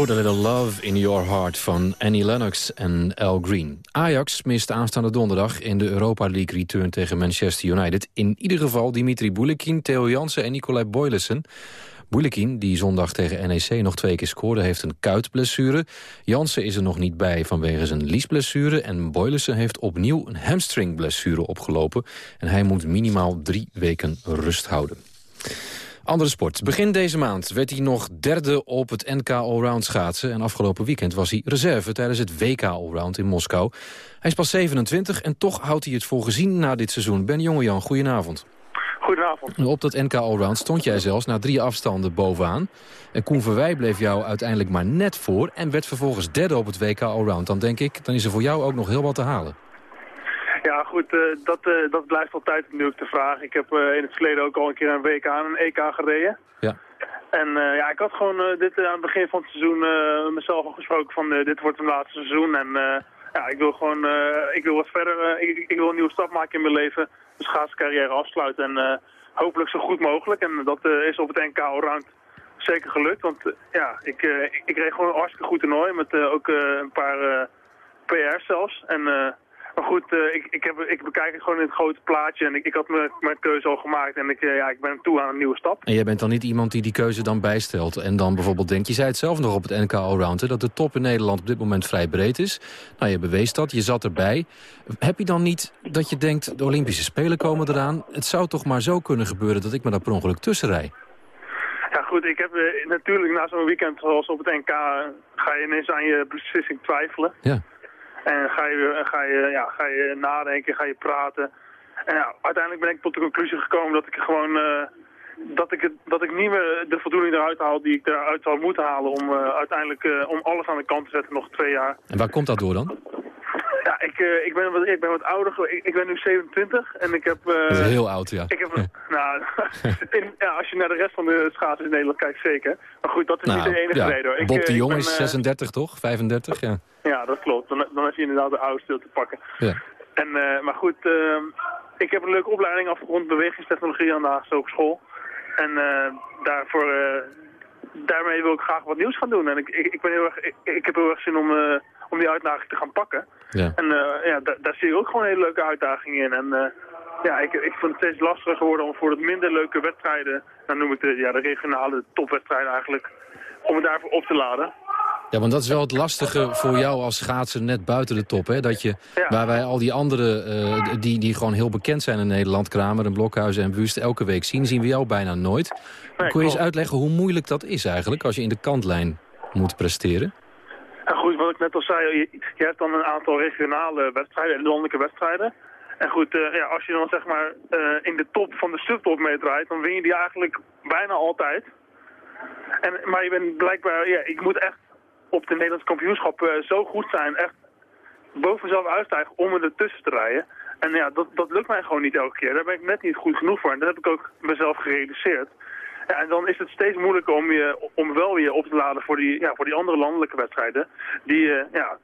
Put a Little Love in Your Heart van Annie Lennox en Al Green. Ajax mist aanstaande donderdag in de Europa League return tegen Manchester United. In ieder geval Dimitri Boulikin, Theo Jansen en Nicolai Boylissen. Boulikin, die zondag tegen NEC nog twee keer scoorde, heeft een kuitblessure. Jansen is er nog niet bij vanwege zijn liesblessure. En Boylissen heeft opnieuw een hamstringblessure opgelopen. En hij moet minimaal drie weken rust houden. Andere sport. Begin deze maand werd hij nog derde op het NK Allround schaatsen. En afgelopen weekend was hij reserve tijdens het WK Allround in Moskou. Hij is pas 27 en toch houdt hij het voor gezien na dit seizoen. Ben Jongejan, goedenavond. Goedenavond. Op dat NK Allround stond jij zelfs na drie afstanden bovenaan. En Koen Verwij bleef jou uiteindelijk maar net voor... en werd vervolgens derde op het WK Allround. Dan denk ik, dan is er voor jou ook nog heel wat te halen. Ja, goed, uh, dat, uh, dat blijft altijd natuurlijk de vraag. Ik heb uh, in het verleden ook al een keer een WK en een EK gereden. Ja. En ja, ik had gewoon dit aan het begin van het seizoen mezelf al gesproken van dit wordt mijn laatste seizoen. En ja, ik wil gewoon ik wil wat verder, ik, ik, wil een nieuwe stap maken in mijn leven. Dus schaatscarrière afsluiten en hopelijk zo goed mogelijk. En dat is op het NK Allround zeker gelukt. Want ja, ik, ik, ik reed gewoon een hartstikke goed toernooi met ook een paar PR's zelfs. En maar goed, uh, ik, ik, heb, ik bekijk het gewoon in het grote plaatje en ik, ik had mijn, mijn keuze al gemaakt en ik, uh, ja, ik ben toe aan een nieuwe stap. En jij bent dan niet iemand die die keuze dan bijstelt en dan bijvoorbeeld denkt, je zei het zelf nog op het NK Allround, dat de top in Nederland op dit moment vrij breed is. Nou, je bewees dat, je zat erbij. Heb je dan niet dat je denkt, de Olympische Spelen komen eraan, het zou toch maar zo kunnen gebeuren dat ik me daar per ongeluk tussen rij? Ja goed, ik heb uh, natuurlijk na zo'n weekend zoals op het NK ga je ineens aan je beslissing twijfelen. Ja. En ga je, ga je, ja, ga je nadenken, ga je praten. En ja, uiteindelijk ben ik tot de conclusie gekomen dat ik gewoon... Uh, dat ik, dat ik niet meer de voldoening eruit haal die ik eruit zou moeten halen... om uh, uiteindelijk uh, om alles aan de kant te zetten, nog twee jaar. En waar komt dat door dan? Ja, ik, uh, ik, ben wat, ik ben wat ouder. Ik, ik ben nu 27 en ik heb... dat is heel oud, ja. Ik heb, nou, in, ja, als je naar de rest van de schaatsers in Nederland kijkt, zeker. Maar goed, dat is nou, niet de enige ja. reden. Hoor. Bob ik, de Jong ben, is 36, toch? 35, ja. Ja, dat klopt. Dan, dan heb je inderdaad de oude stil te pakken. Ja. En, uh, maar goed, uh, ik heb een leuke opleiding afgerond bewegingstechnologie aan de Haagse Hogeschool. En daarvoor, daarmee wil ik graag wat nieuws gaan doen. En ik, ik, ik ben heel erg, ik, ik, heb heel erg zin om, om die uitdaging te gaan pakken. Ja. En ja, daar zie ik ook gewoon hele leuke uitdagingen in. En ja, ik, ik vind het steeds lastiger geworden om voor het minder leuke wedstrijden, dan noem ik de, ja, de regionale topwedstrijden eigenlijk, om het daarvoor op te laden. Ja, want dat is wel het lastige voor jou als schaatser net buiten de top. Hè? Dat je, ja. waar wij al die anderen uh, die, die gewoon heel bekend zijn in Nederland... Kramer en Blokhuizen en Wust elke week zien... zien we jou bijna nooit. Nee, Kun je eens uitleggen hoe moeilijk dat is eigenlijk... als je in de kantlijn moet presteren? Goed, wat ik net al zei, je, je hebt dan een aantal regionale wedstrijden en landelijke wedstrijden. En goed, uh, ja, als je dan zeg maar uh, in de top van de subtop meedraait, dan win je die eigenlijk bijna altijd. En, maar je bent blijkbaar, ja, ik moet echt op de Nederlandse kampioenschap uh, zo goed zijn, echt boven mezelf uitstijgen om er ertussen te rijden. En ja, dat, dat lukt mij gewoon niet elke keer. Daar ben ik net niet goed genoeg voor. En dat heb ik ook mezelf gerealiseerd. Ja, en dan is het steeds moeilijker om, je, om wel weer op te laden voor die, ja, voor die andere landelijke wedstrijden. Die, uh, ja,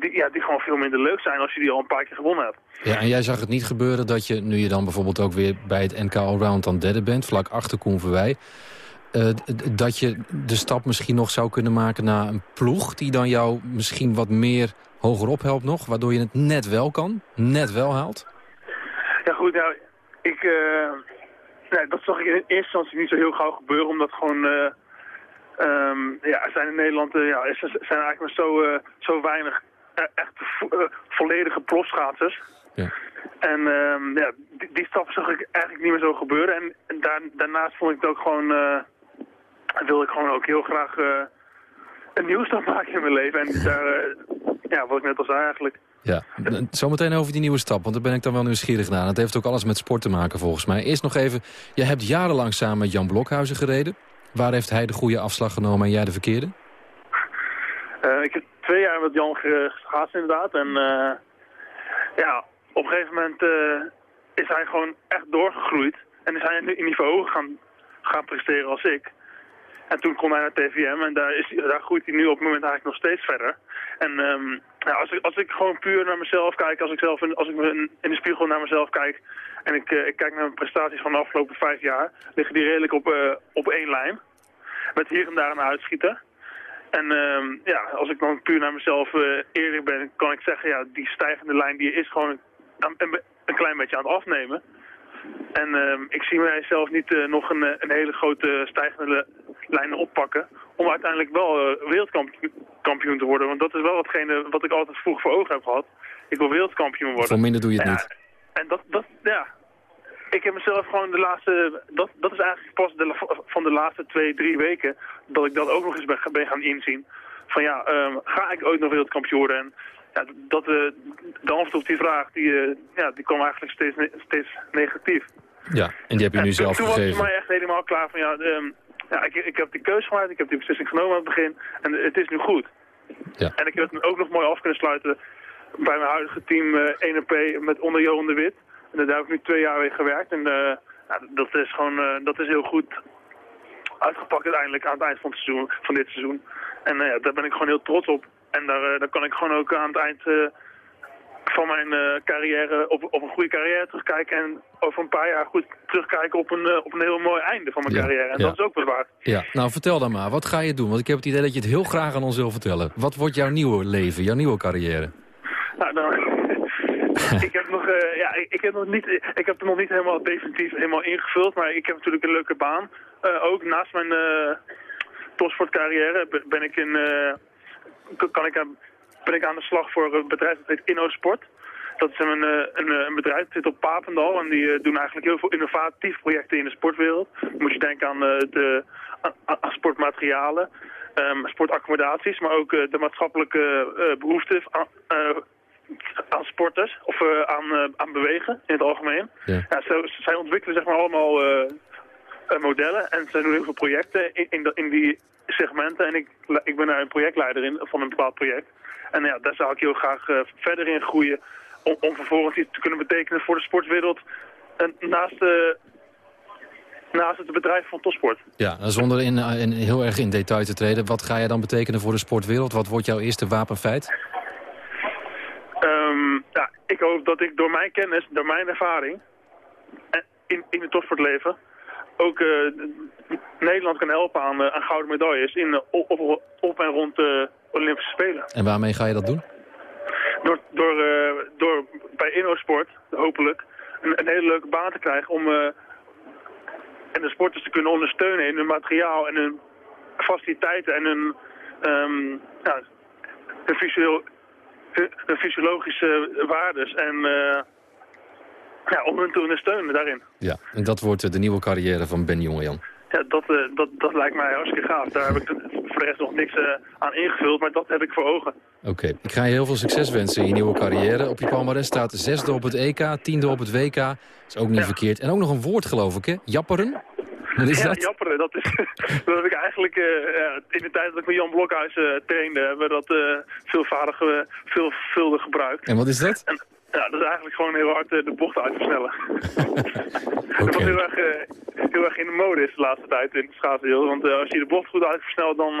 die, ja, die gewoon veel minder leuk zijn als je die al een paar keer gewonnen hebt. Ja, en jij zag het niet gebeuren dat je, nu je dan bijvoorbeeld ook weer bij het NK Allround dan derde bent, vlak achter Koen Verwij, uh, dat je de stap misschien nog zou kunnen maken naar een ploeg die dan jou misschien wat meer hogerop helpt nog, waardoor je het net wel kan, net wel haalt? Ja goed, nou, ik, uh, nee, dat zag ik in eerste instantie niet zo heel gauw gebeuren, omdat gewoon... Uh, Um, ja, zijn in Nederland uh, ja, zijn eigenlijk maar zo, uh, zo weinig echt vo volledige profschaatsers. Ja. En um, ja, die, die stap zag ik eigenlijk niet meer zo gebeuren. En, en daar, daarnaast vond ik het ook gewoon, wilde ik gewoon ook heel graag een nieuwe stap maken in mijn leven. En daar, ja, wat ik net al zei eigenlijk. Ja, zometeen over die nieuwe stap, want daar ben ik dan wel nieuwsgierig naar. Het heeft ook alles met sport te maken volgens mij. Eerst nog even, je hebt jarenlang samen met Jan Blokhuizen gereden. Waar heeft hij de goede afslag genomen en jij de verkeerde? Uh, ik heb twee jaar met Jan gehaast inderdaad. En uh, ja, op een gegeven moment uh, is hij gewoon echt doorgegroeid. En is hij in niveau gaan, gaan presteren als ik. En toen kon hij naar TVM en daar, is, daar groeit hij nu op het moment eigenlijk nog steeds verder. En um, als, ik, als ik gewoon puur naar mezelf kijk, als ik, zelf in, als ik in de spiegel naar mezelf kijk... en ik, uh, ik kijk naar mijn prestaties van de afgelopen vijf jaar... liggen die redelijk op, uh, op één lijn. Met hier en daar een uitschieter. En ehm, ja, als ik dan puur naar mezelf uh, eerlijk ben, kan ik zeggen, ja, die stijgende lijn die is gewoon een, een, een klein beetje aan het afnemen. En ehm, ik zie mijzelf niet uh, nog een, een, hele grote stijgende lijn oppakken. Om uiteindelijk wel uh, wereldkampioen te worden. Want dat is wel hetgene wat ik altijd vroeg voor ogen heb gehad. Ik wil wereldkampioen worden. Voor minder doe je het ja, niet. En dat, dat, ja. Ik heb mezelf gewoon de laatste... Dat, dat is eigenlijk pas de, van de laatste twee, drie weken... dat ik dat ook nog eens ben, ben gaan inzien. Van ja, um, ga ik ooit nog wereldkampioen worden? En ja, dat, uh, de antwoord op die vraag, die, uh, ja, die kwam eigenlijk steeds, ne steeds negatief. Ja, en die heb je nu en zelf toen gegeven. was het mij echt helemaal klaar van ja... Um, ja, ik, ik heb die keuze gemaakt, ik heb die beslissing genomen aan het begin en het is nu goed. Ja. En ik heb het ook nog mooi af kunnen sluiten bij mijn huidige team uh, 1P met onder Johan de Wit. En daar heb ik nu twee jaar mee gewerkt en uh, ja, dat is gewoon uh, dat is heel goed uitgepakt uiteindelijk aan het eind van, het seizoen, van dit seizoen. En ja, daar ben ik gewoon heel trots op. En daar, daar kan ik gewoon ook aan het eind van mijn uh, carrière op, op een goede carrière terugkijken. En over een paar jaar goed terugkijken op een, uh, op een heel mooi einde van mijn Ja, carrière. En ja. dat is ook wat waard. Ja, nou vertel dan maar. Wat ga je doen? Want ik heb het idee dat je het heel graag aan ons wil vertellen. Wat wordt jouw nieuwe leven, jouw nieuwe carrière? Nou, dan, ik heb nog, uh, ja, ik, heb nog niet, ik heb het nog niet helemaal definitief helemaal ingevuld. Maar ik heb natuurlijk een leuke baan. ook naast mijn topsportcarrière ben ik in, kan ik aan ben ik aan de slag voor een bedrijf dat heet InnoSport. Dat is een, een, een bedrijf dat zit op Papendal en die uh, doen eigenlijk heel veel innovatief projecten in de sportwereld. Dan moet je denken aan, uh, de, aan, aan sportmaterialen, um, sportaccommodaties, maar ook uh, de maatschappelijke behoeften aan, aan sporters of aan, aan bewegen in het algemeen. Ja. Ja, zo, zij ontwikkelen zeg maar allemaal modellen en zij doen heel veel projecten in, in die segmenten. En ik, ik ben daar een projectleider in van een bepaald project. En ja, daar zou ik heel graag uh, verder in groeien. Om, om, vervolgens iets te kunnen betekenen voor de sportwereld. En naast, uh, naast het bedrijf van topsport. Ja, zonder in, in, heel erg in detail te treden. Wat ga je dan betekenen voor de sportwereld? Wat wordt jouw eerste wapenfeit? Um, ja, ik hoop dat ik door mijn kennis, door mijn ervaring... in, in het topsportleven... ook uh, Nederland kan helpen aan, aan gouden medailles... In, op, op en rond de Olympische Spelen. En waarmee ga je dat doen? Door, door, uh, door bij InnoSport, hopelijk, een, een, hele leuke baan te krijgen om en de sporters te kunnen ondersteunen in hun materiaal en hun faciliteiten en hun, um, ja, hun, fysio hun, hun fysiologische waardes en uh, ja, om hun te ondersteunen daarin. Ja, en dat wordt de nieuwe carrière van Ben Jongejan. Ja, dat, uh, dat, dat lijkt mij hartstikke gaaf. Daar heb ik voor de rest nog niks uh, aan ingevuld, maar dat heb ik voor ogen. Oké, okay. ik ga je heel veel succes wensen in je nieuwe carrière. Op je palmarès staat zesde op het EK, tiende op het WK. Dat is ook niet ja. verkeerd. En ook nog een woord, geloof ik, hè? Japperen? Wat is ja, dat? japperen. Dat, is, dat heb ik eigenlijk uh, in de tijd dat ik met Jan Blokhuis trainde, hebben we dat veelvoudig, veelvuldig gebruikt. En wat is dat? En, ja, dat is eigenlijk gewoon heel hard uh, de bocht uitversnellen. okay. Dat was heel erg, uh, heel erg in de mode is de laatste tijd in het schaatswereld. Want uh, als je de bocht goed uitversnelt, dan,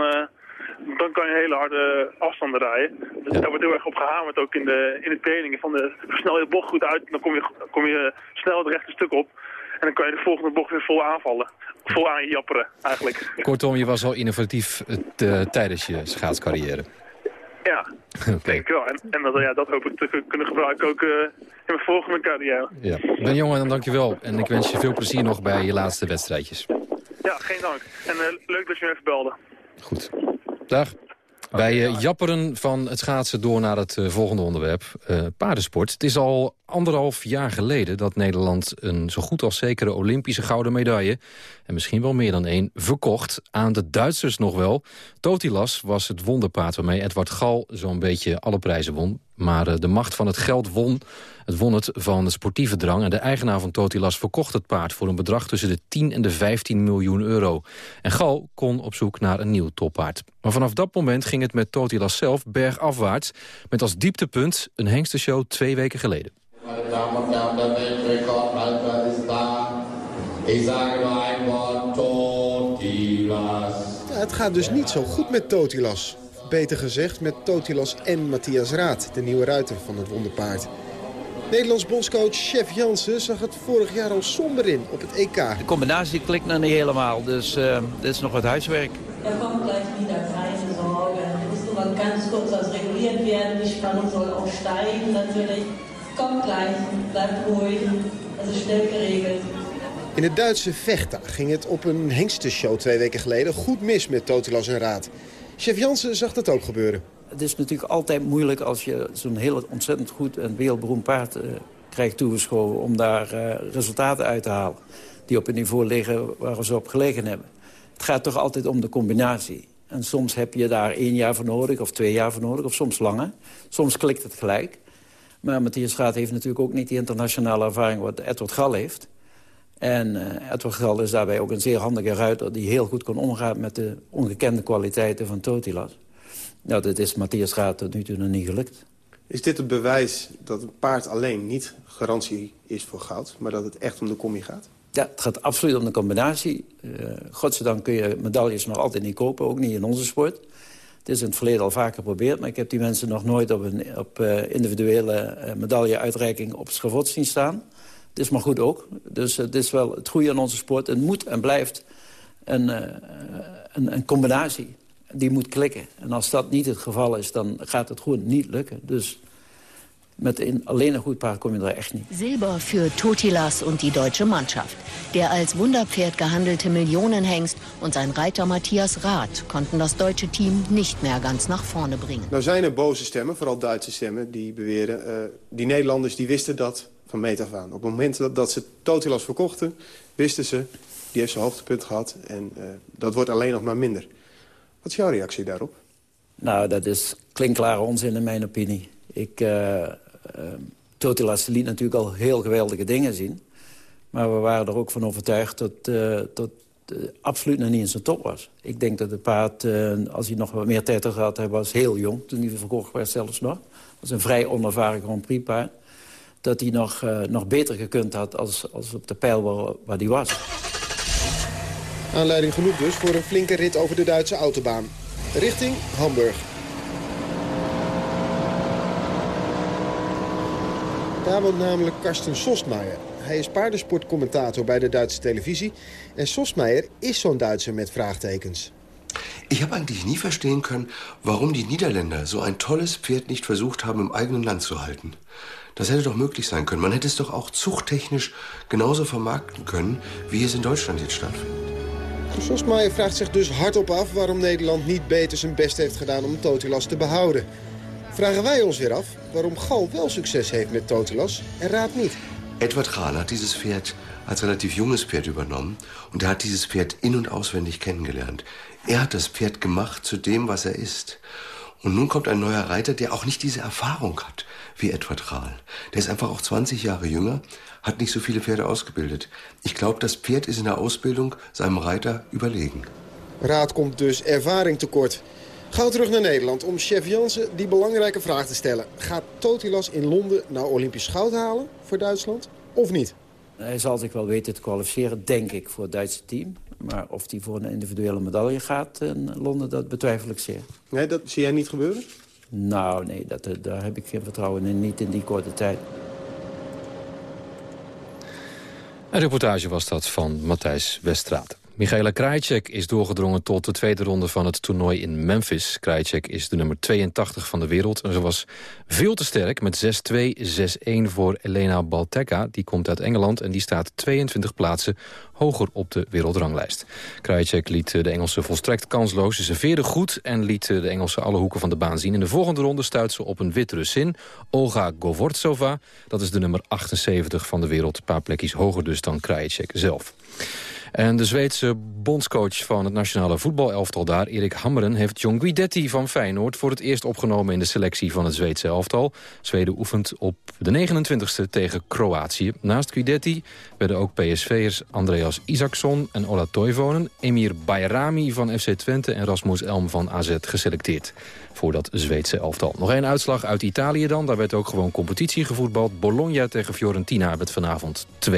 dan kan je hele harde afstanden rijden. Dus ja. daar wordt heel erg op gehamerd ook in de, in de trainingen. Van de, versnel je de bocht goed uit, dan kom je, kom je snel het rechte stuk op. En dan kan je de volgende bocht weer vol aanvallen. Vol aan je japperen, eigenlijk. Kortom, je was al innovatief tijdens je schaatscarrière. Ja, okay. denk ik wel. En, en dat, ja, dat hoop ik te kunnen gebruiken ook uh, in mijn volgende carrière. Ja. Ben jongen, dan dankjewel. En ik wens je veel plezier nog bij je laatste wedstrijdjes. Ja, geen dank. En uh, leuk dat je me even belde. Goed. Dag. Wij uh, japperen van het schaatsen door naar het uh, volgende onderwerp, uh, paardensport. Het is al anderhalf jaar geleden dat Nederland een zo goed als zekere Olympische gouden medaille... en misschien wel meer dan één, verkocht aan de Duitsers nog wel. Totilas was het wonderpaard waarmee Edward Gal zo'n beetje alle prijzen won. Maar de macht van het geld won. Het won het van de sportieve drang. En de eigenaar van Totilas verkocht het paard voor een bedrag tussen de 10 en de 15 miljoen euro. En Gal kon op zoek naar een nieuw toppaard. Maar vanaf dat moment ging het met Totilas zelf bergafwaarts. Met als dieptepunt een hengstenshow twee weken geleden. Het gaat dus niet zo goed met Totilas. Beter gezegd met Totilas en Matthias Raad, de nieuwe ruiter van het wonderpaard. Nederlands bondscoach Chef Jansen zag het vorig jaar al somber in op het EK. De combinatie klikt nog niet helemaal, dus uh, dit is nog wat huiswerk. Er komt gleich wieder, keine Sorge. kurz was reguliert werden. Die Spannung soll auch steigen natürlich. Kommt gleich, bleibt ruhig, das ist schnell geregelt. In het Duitse Vechta ging het op een hengstenshow twee weken geleden goed mis met Totilas en Raad. Chef Jansen zag dat ook gebeuren. Het is natuurlijk altijd moeilijk als je zo'n heel ontzettend goed en wereldberoemd paard uh, krijgt toegeschoven... om daar uh, resultaten uit te halen die op een niveau liggen waar we ze op gelegen hebben. Het gaat toch altijd om de combinatie. En soms heb je daar één jaar voor nodig of twee jaar voor nodig, of soms langer. Soms klikt het gelijk. Maar Matthias Straat heeft natuurlijk ook niet die internationale ervaring wat Edward Gal heeft. En uh, Edward Gal is daarbij ook een zeer handige ruiter... die heel goed kon omgaan met de ongekende kwaliteiten van Totilas. Nou, dat is Matthias Straat tot nu toe nog niet gelukt. Is dit het bewijs dat een paard alleen niet garantie is voor goud... maar dat het echt om de combi gaat? Ja, het gaat absoluut om de combinatie. Uh, godzijdank kun je medailles nog altijd niet kopen, ook niet in onze sport. Het is in het verleden al vaker geprobeerd... maar ik heb die mensen nog nooit op een op, uh, individuele uh, medailleuitreiking op het schavot zien staan. Het is maar goed ook. Dus het is wel het goede aan onze sport. Het moet en blijft een, een, een combinatie. Die moet klikken. En als dat niet het geval is, dan gaat het gewoon niet lukken. Dus met een, alleen een goed paard kom je er echt niet. Silber für Totilas und die deutsche Mannschaft. Der als Wunderpferd gehandelte Millionenhengst und sein Reiter Matthias Rath konnten das deutsche Team nicht mehr ganz nach vorne bringen. Nou zijn er boze stemmen, vooral Duitse stemmen, die beweren... Uh, die Nederlanders die wisten dat van meet af aan. Op het moment dat, dat ze Totilas verkochten, wisten ze... die heeft zijn hoogtepunt gehad en uh, dat wordt alleen nog maar minder. Wat is jouw reactie daarop? Nou, dat is klinkklare onzin in mijn opinie. Ik... Uh, Uh, liet natuurlijk al heel geweldige dingen zien. Maar we waren er ook van overtuigd dat, uh, dat uh, absoluut nog niet in zijn top was. Ik denk dat het paard, als hij nog wat meer tijd had gehad... hij was heel jong toen hij verkocht werd zelfs nog. Dat was een vrij onervaren Grand Prix paard. Dat hij nog, nog beter gekund had als, als op de pijl waar, waar hij was. Aanleiding genoeg dus voor een flinke rit over de Duitse autobaan. Richting Hamburg. Daar woont namelijk Karsten Sostmeijer. Hij is paardensportcommentator bij de Duitse televisie. En Sostmeijer is zo'n Duitser met vraagtekens. Ich habe eigentlich nie verstehen können, warum die Niederländer so ein tolles Pferd nicht versucht haben, im eigenen Land zu halten. Das hätte doch möglich sein können. Man hätte es doch auch zuchttechnisch genauso vermarkten können, wie es in Deutschland jetzt stattfindet. Sosmaier vraagt zich dus hardop af waarom Nederland niet beter zijn best heeft gedaan om Totilas te behouden. Vragen wij ons weer af waarom Gal wel succes heeft met Totilas en Raad niet. Edward Gal hat dieses Pferd als relativ junges Pferd übernommen und er hat dieses Pferd in- und auswendig kennengelernt. Er hat das Pferd gemacht zu dem, was er ist. Und nun kommt ein neuer Reiter, der auch nicht diese Erfahrung hat wie Edward Gal. Der ist einfach auch 20 Jahre jünger, hat nicht so viele Pferde ausgebildet. Ich glaube, das Pferd ist in der Ausbildung seinem Reiter überlegen. Raad komt dus ervaring tekort. Gauw terug naar Nederland om chef Jansen die belangrijke vraag te stellen. Gaat Totilas in Londen nou Olympisch goud halen voor Duitsland of niet? Hij zal zich wel weten te kwalificeren, denk ik, voor het Duitse team. Maar of hij voor een individuele medaille gaat in Londen, dat betwijfel ik zeer. Nee, dat zie jij niet gebeuren? Nou, nee, dat, daar heb ik geen vertrouwen in. Niet in die korte tijd. Een reportage was dat van Matthijs Westraat. Michaela Krajicek is doorgedrongen tot de tweede ronde van het toernooi in Memphis. Krajicek is de nummer 82 van de wereld en ze was veel te sterk met 6-2, 6-1 voor Elena Balteca. Die komt uit Engeland en die staat 22 plaatsen hoger op de wereldranglijst. Krajicek liet de Engelsen volstrekt kansloos. Ze serveerde goed en liet de Engelsen alle hoeken van de baan zien. In de volgende ronde stuit ze op een wit Russin, Olga Govortsova. Dat is de nummer 78 van de wereld, een paar plekjes hoger dus dan Krajicek zelf. En de Zweedse bondscoach van het nationale voetbalelftal daar, Erik Hammeren, heeft John Guidetti van Feyenoord voor het eerst opgenomen in de selectie van het Zweedse elftal. Zweden oefent op de 29e tegen Kroatië. Naast Guidetti werden ook PSV'ers Andreas Isaksson en Ola Toivonen, Emir Bayrami van FC Twente en Rasmus Elm van AZ geselecteerd voor dat Zweedse elftal. Nog één uitslag uit Italië dan. Daar werd ook gewoon competitie gevoetbald. Bologna tegen Fiorentina werd vanavond 2-0.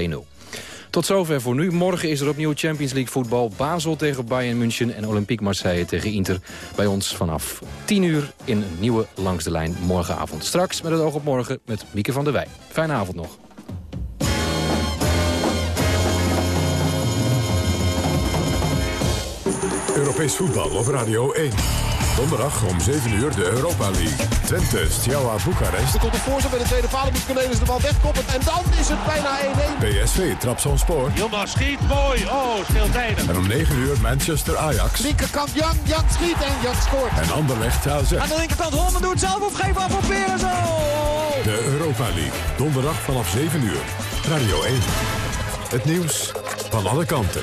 Tot zover voor nu. Morgen is er opnieuw Champions League voetbal. Basel tegen Bayern München en Olympique Marseille tegen Inter. Bij ons vanaf 10 uur in een nieuwe Langs de Lijn morgenavond. Straks met het oog op morgen met Mieke van der Wij. Fijne avond nog. Europees voetbal op Radio 1. Donderdag om 7 uur de Europa League. Twente, Steaua Boekarest. Er komt een voorzet bij de tweede paal. Moet Cornelis de bal wegkoppen. En dan is het bijna 1-1. PSV, Trapsonspoor. Yilmaz schiet, mooi. Oh, speeltijdig. En om 9 uur Manchester Ajax. Linkerkant Jan, Jan schiet en Jan scoort. En Anderlecht AZ. Aan de linkerkant Holman doet zelf of geef af op Peren zo. De Europa League. Donderdag vanaf 7 uur. Radio 1. Het nieuws van alle kanten.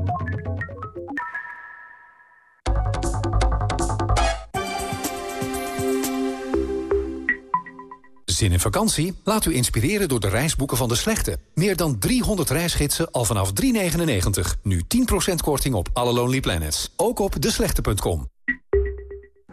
Zin in vakantie? Laat u inspireren door de reisboeken van De Slechte. Meer dan 300 reisgidsen al vanaf 3,99. Nu 10% korting op alle Lonely Planets. Ook op deslechte.com.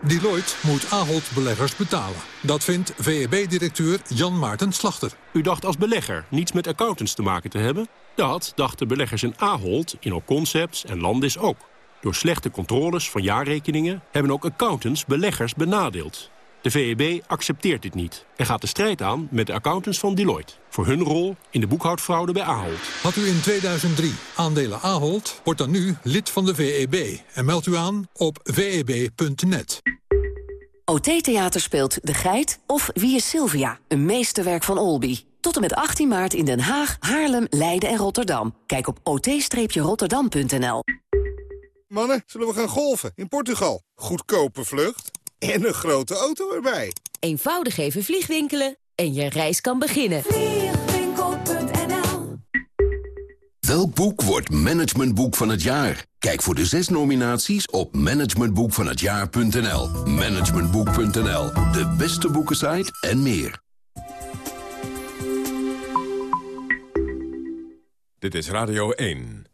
Deloitte moet Ahold beleggers betalen. Dat vindt VEB-directeur Jan Maarten Slachter. U dacht als belegger niets met accountants te maken te hebben? Dat dachten beleggers in Ahold, in Concepts en Landis ook. Door slechte controles van jaarrekeningen hebben ook accountants beleggers benadeeld. De VEB accepteert dit niet en gaat de strijd aan met de accountants van Deloitte... voor hun rol in de boekhoudfraude bij Ahold. Had u in 2003 aandelen Ahold, wordt dan nu lid van de VEB... en meldt u aan op veb.net. OT Theater speelt De Geit of Wie is Sylvia? Een meesterwerk van Olby. Tot en met 18 maart in Den Haag, Haarlem, Leiden en Rotterdam. Kijk op ot-rotterdam.nl. Mannen, zullen we gaan golfen in Portugal? Goedkope vlucht en een grote auto erbij. Eenvoudig even vliegwinkelen en je reis kan beginnen. Vliegwinkel.nl Welk boek wordt managementboek van het jaar? Kijk voor de zes nominaties op managementboekvanhetjaar.nl. Managementboek.nl, de beste boekensite en meer. Dit is Radio 1.